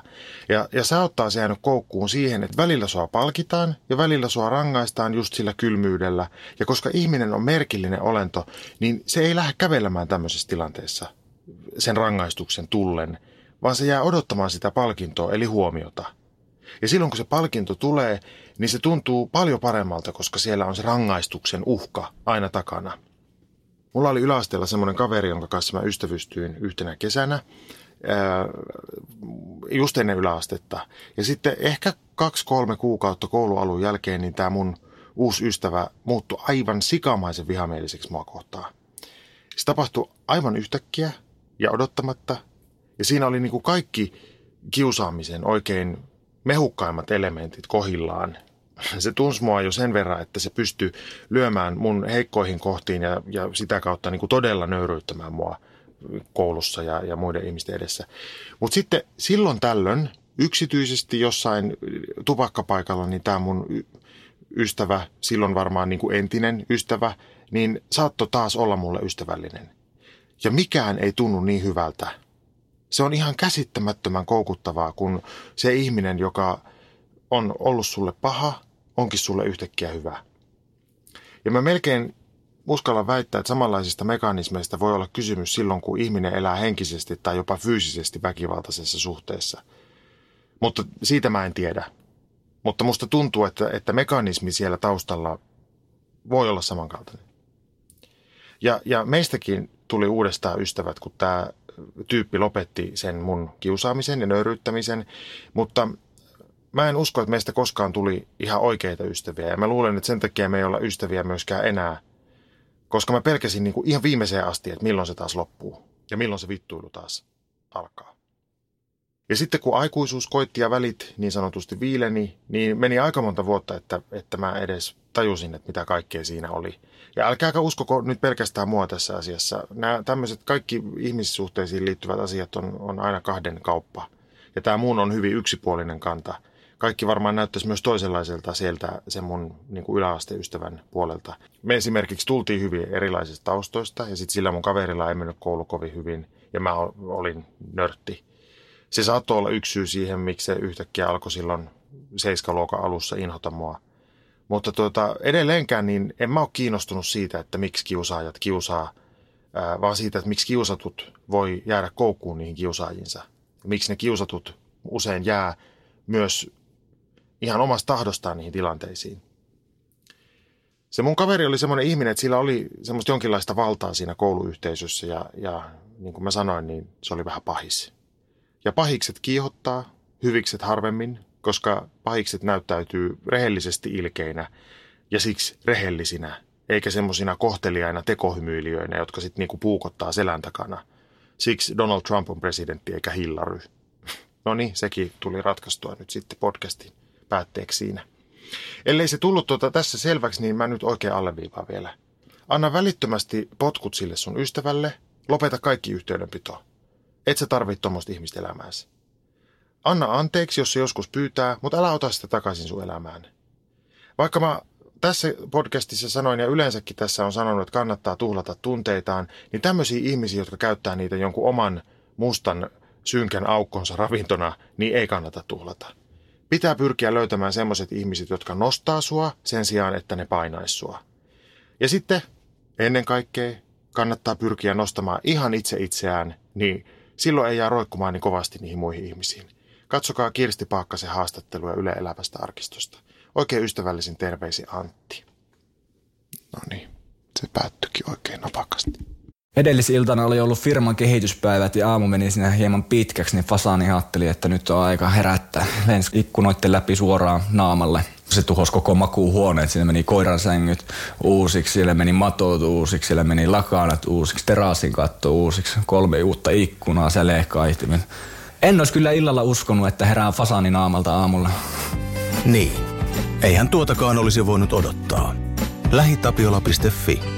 Speaker 4: Ja, ja sä ottaa se jäänyt koukkuun siihen, että välillä sua palkitaan ja välillä sua rangaistaan just sillä kylmyydellä. Ja koska ihminen on merkillinen olento, niin se ei lähde kävelemään tämmöisessä tilanteessa sen rangaistuksen tullen, vaan se jää odottamaan sitä palkintoa eli huomiota. Ja silloin kun se palkinto tulee, niin se tuntuu paljon paremmalta, koska siellä on se rangaistuksen uhka aina takana. Mulla oli yläasteella semmoinen kaveri, jonka kanssa mä ystävystyin yhtenä kesänä, just ennen yläastetta. Ja sitten ehkä kaksi-kolme kuukautta koulualun jälkeen, niin tämä mun uusi ystävä muuttui aivan sikamaisen vihamieliseksi mua kohtaan. Se tapahtui aivan yhtäkkiä ja odottamatta. Ja siinä oli niin kuin kaikki kiusaamisen oikein mehukkaimmat elementit kohillaan. Se tunsi mua jo sen verran, että se pystyi lyömään mun heikkoihin kohtiin ja, ja sitä kautta niin kuin todella nöyryyttämään mua koulussa ja, ja muiden ihmisten edessä. Mutta sitten silloin tällöin yksityisesti jossain tupakkapaikalla, niin tämä mun ystävä, silloin varmaan niin kuin entinen ystävä, niin saattoi taas olla mulle ystävällinen. Ja mikään ei tunnu niin hyvältä. Se on ihan käsittämättömän koukuttavaa, kun se ihminen, joka on ollut sulle paha, onkin sulle yhtäkkiä hyvä. Ja mä melkein uskallan väittää, että samanlaisista mekanismeista voi olla kysymys silloin, kun ihminen elää henkisesti tai jopa fyysisesti väkivaltaisessa suhteessa. Mutta siitä mä en tiedä. Mutta musta tuntuu, että, että mekanismi siellä taustalla voi olla samankaltainen. Ja, ja meistäkin tuli uudestaan ystävät, kun tämä tyyppi lopetti sen mun kiusaamisen ja nöyryyttämisen, mutta mä en usko, että meistä koskaan tuli ihan oikeita ystäviä. Ja mä luulen, että sen takia me ei olla ystäviä myöskään enää, koska mä pelkäsin niin kuin ihan viimeiseen asti, että milloin se taas loppuu ja milloin se vittuilu taas alkaa. Ja sitten kun aikuisuus koitti ja välit niin sanotusti viileni, niin meni aika monta vuotta, että, että mä edes tajusin, että mitä kaikkea siinä oli. Ja älkääkä uskoko nyt pelkästään mua tässä asiassa. Nämä tämmöiset kaikki ihmissuhteisiin liittyvät asiat on, on aina kahden kauppa. Ja tämä muun on hyvin yksipuolinen kanta. Kaikki varmaan näyttäisi myös toisenlaiselta sieltä sen mun niin kuin yläasteystävän puolelta. Me esimerkiksi tultiin hyvin erilaisista taustoista ja sitten sillä mun kaverilla ei mennyt koulu kovin hyvin ja mä olin nörtti se saattoi olla yksi syy siihen, miksi se yhtäkkiä alkoi silloin seiskaluokan alussa inhota mua. Mutta tuota, edelleenkään niin en mä ole kiinnostunut siitä, että miksi kiusaajat kiusaa, vaan siitä, että miksi kiusatut voi jäädä koukkuun niihin kiusaajinsa. Miksi ne kiusatut usein jää myös ihan omasta tahdostaan niihin tilanteisiin. Se mun kaveri oli semmoinen ihminen, että sillä oli semmoista jonkinlaista valtaa siinä kouluyhteisössä ja, ja niin kuin mä sanoin, niin se oli vähän pahis. Ja pahikset kiihottaa, hyvikset harvemmin, koska pahikset näyttäytyy rehellisesti ilkeinä ja siksi rehellisinä, eikä semmoisina kohteliaina tekohymyilijöinä, jotka sitten niinku puukottaa selän takana. Siksi Donald Trump on presidentti eikä Hillary. No niin, sekin tuli ratkaistua nyt sitten podcastin päätteeksi siinä. Ellei se tullut tuota tässä selväksi, niin mä nyt oikein alleviivaan vielä. Anna välittömästi potkut sille sun ystävälle, lopeta kaikki yhteydenpito. Et sä tarvitse tuommoista ihmistä elämääsi. Anna anteeksi, jos se joskus pyytää, mutta älä ota sitä takaisin sun elämään. Vaikka mä tässä podcastissa sanoin ja yleensäkin tässä on sanonut, että kannattaa tuhlata tunteitaan, niin tämmöisiä ihmisiä, jotka käyttää niitä jonkun oman mustan synkän aukkonsa ravintona, niin ei kannata tuhlata. Pitää pyrkiä löytämään semmoiset ihmiset, jotka nostaa sua sen sijaan, että ne painaisi sua. Ja sitten ennen kaikkea kannattaa pyrkiä nostamaan ihan itse itseään, niin silloin ei jää roikkumaan niin kovasti niihin muihin ihmisiin. Katsokaa Kirsti Paakkasen haastattelua Yle Elävästä arkistosta. Oikein ystävällisin terveisi Antti. No niin, se päättyikin oikein napakasti.
Speaker 5: Edellisiltana oli ollut firman kehityspäivät ja aamu meni sinne hieman pitkäksi, niin Fasani ajatteli, että nyt on aika herättää. Lensi ikkunoiden läpi suoraan naamalle. Se tuhosi koko makuuhuoneet, siellä meni koiran sängyt uusiksi, siellä meni matot uusiksi, siellä meni lakanat uusiksi, terassin katto uusiksi, kolme uutta ikkunaa, säleekaihtimen. En olisi kyllä illalla uskonut, että herää fasani naamalta aamulla.
Speaker 2: Niin, eihän tuotakaan olisi voinut odottaa. Lähitapiola.fi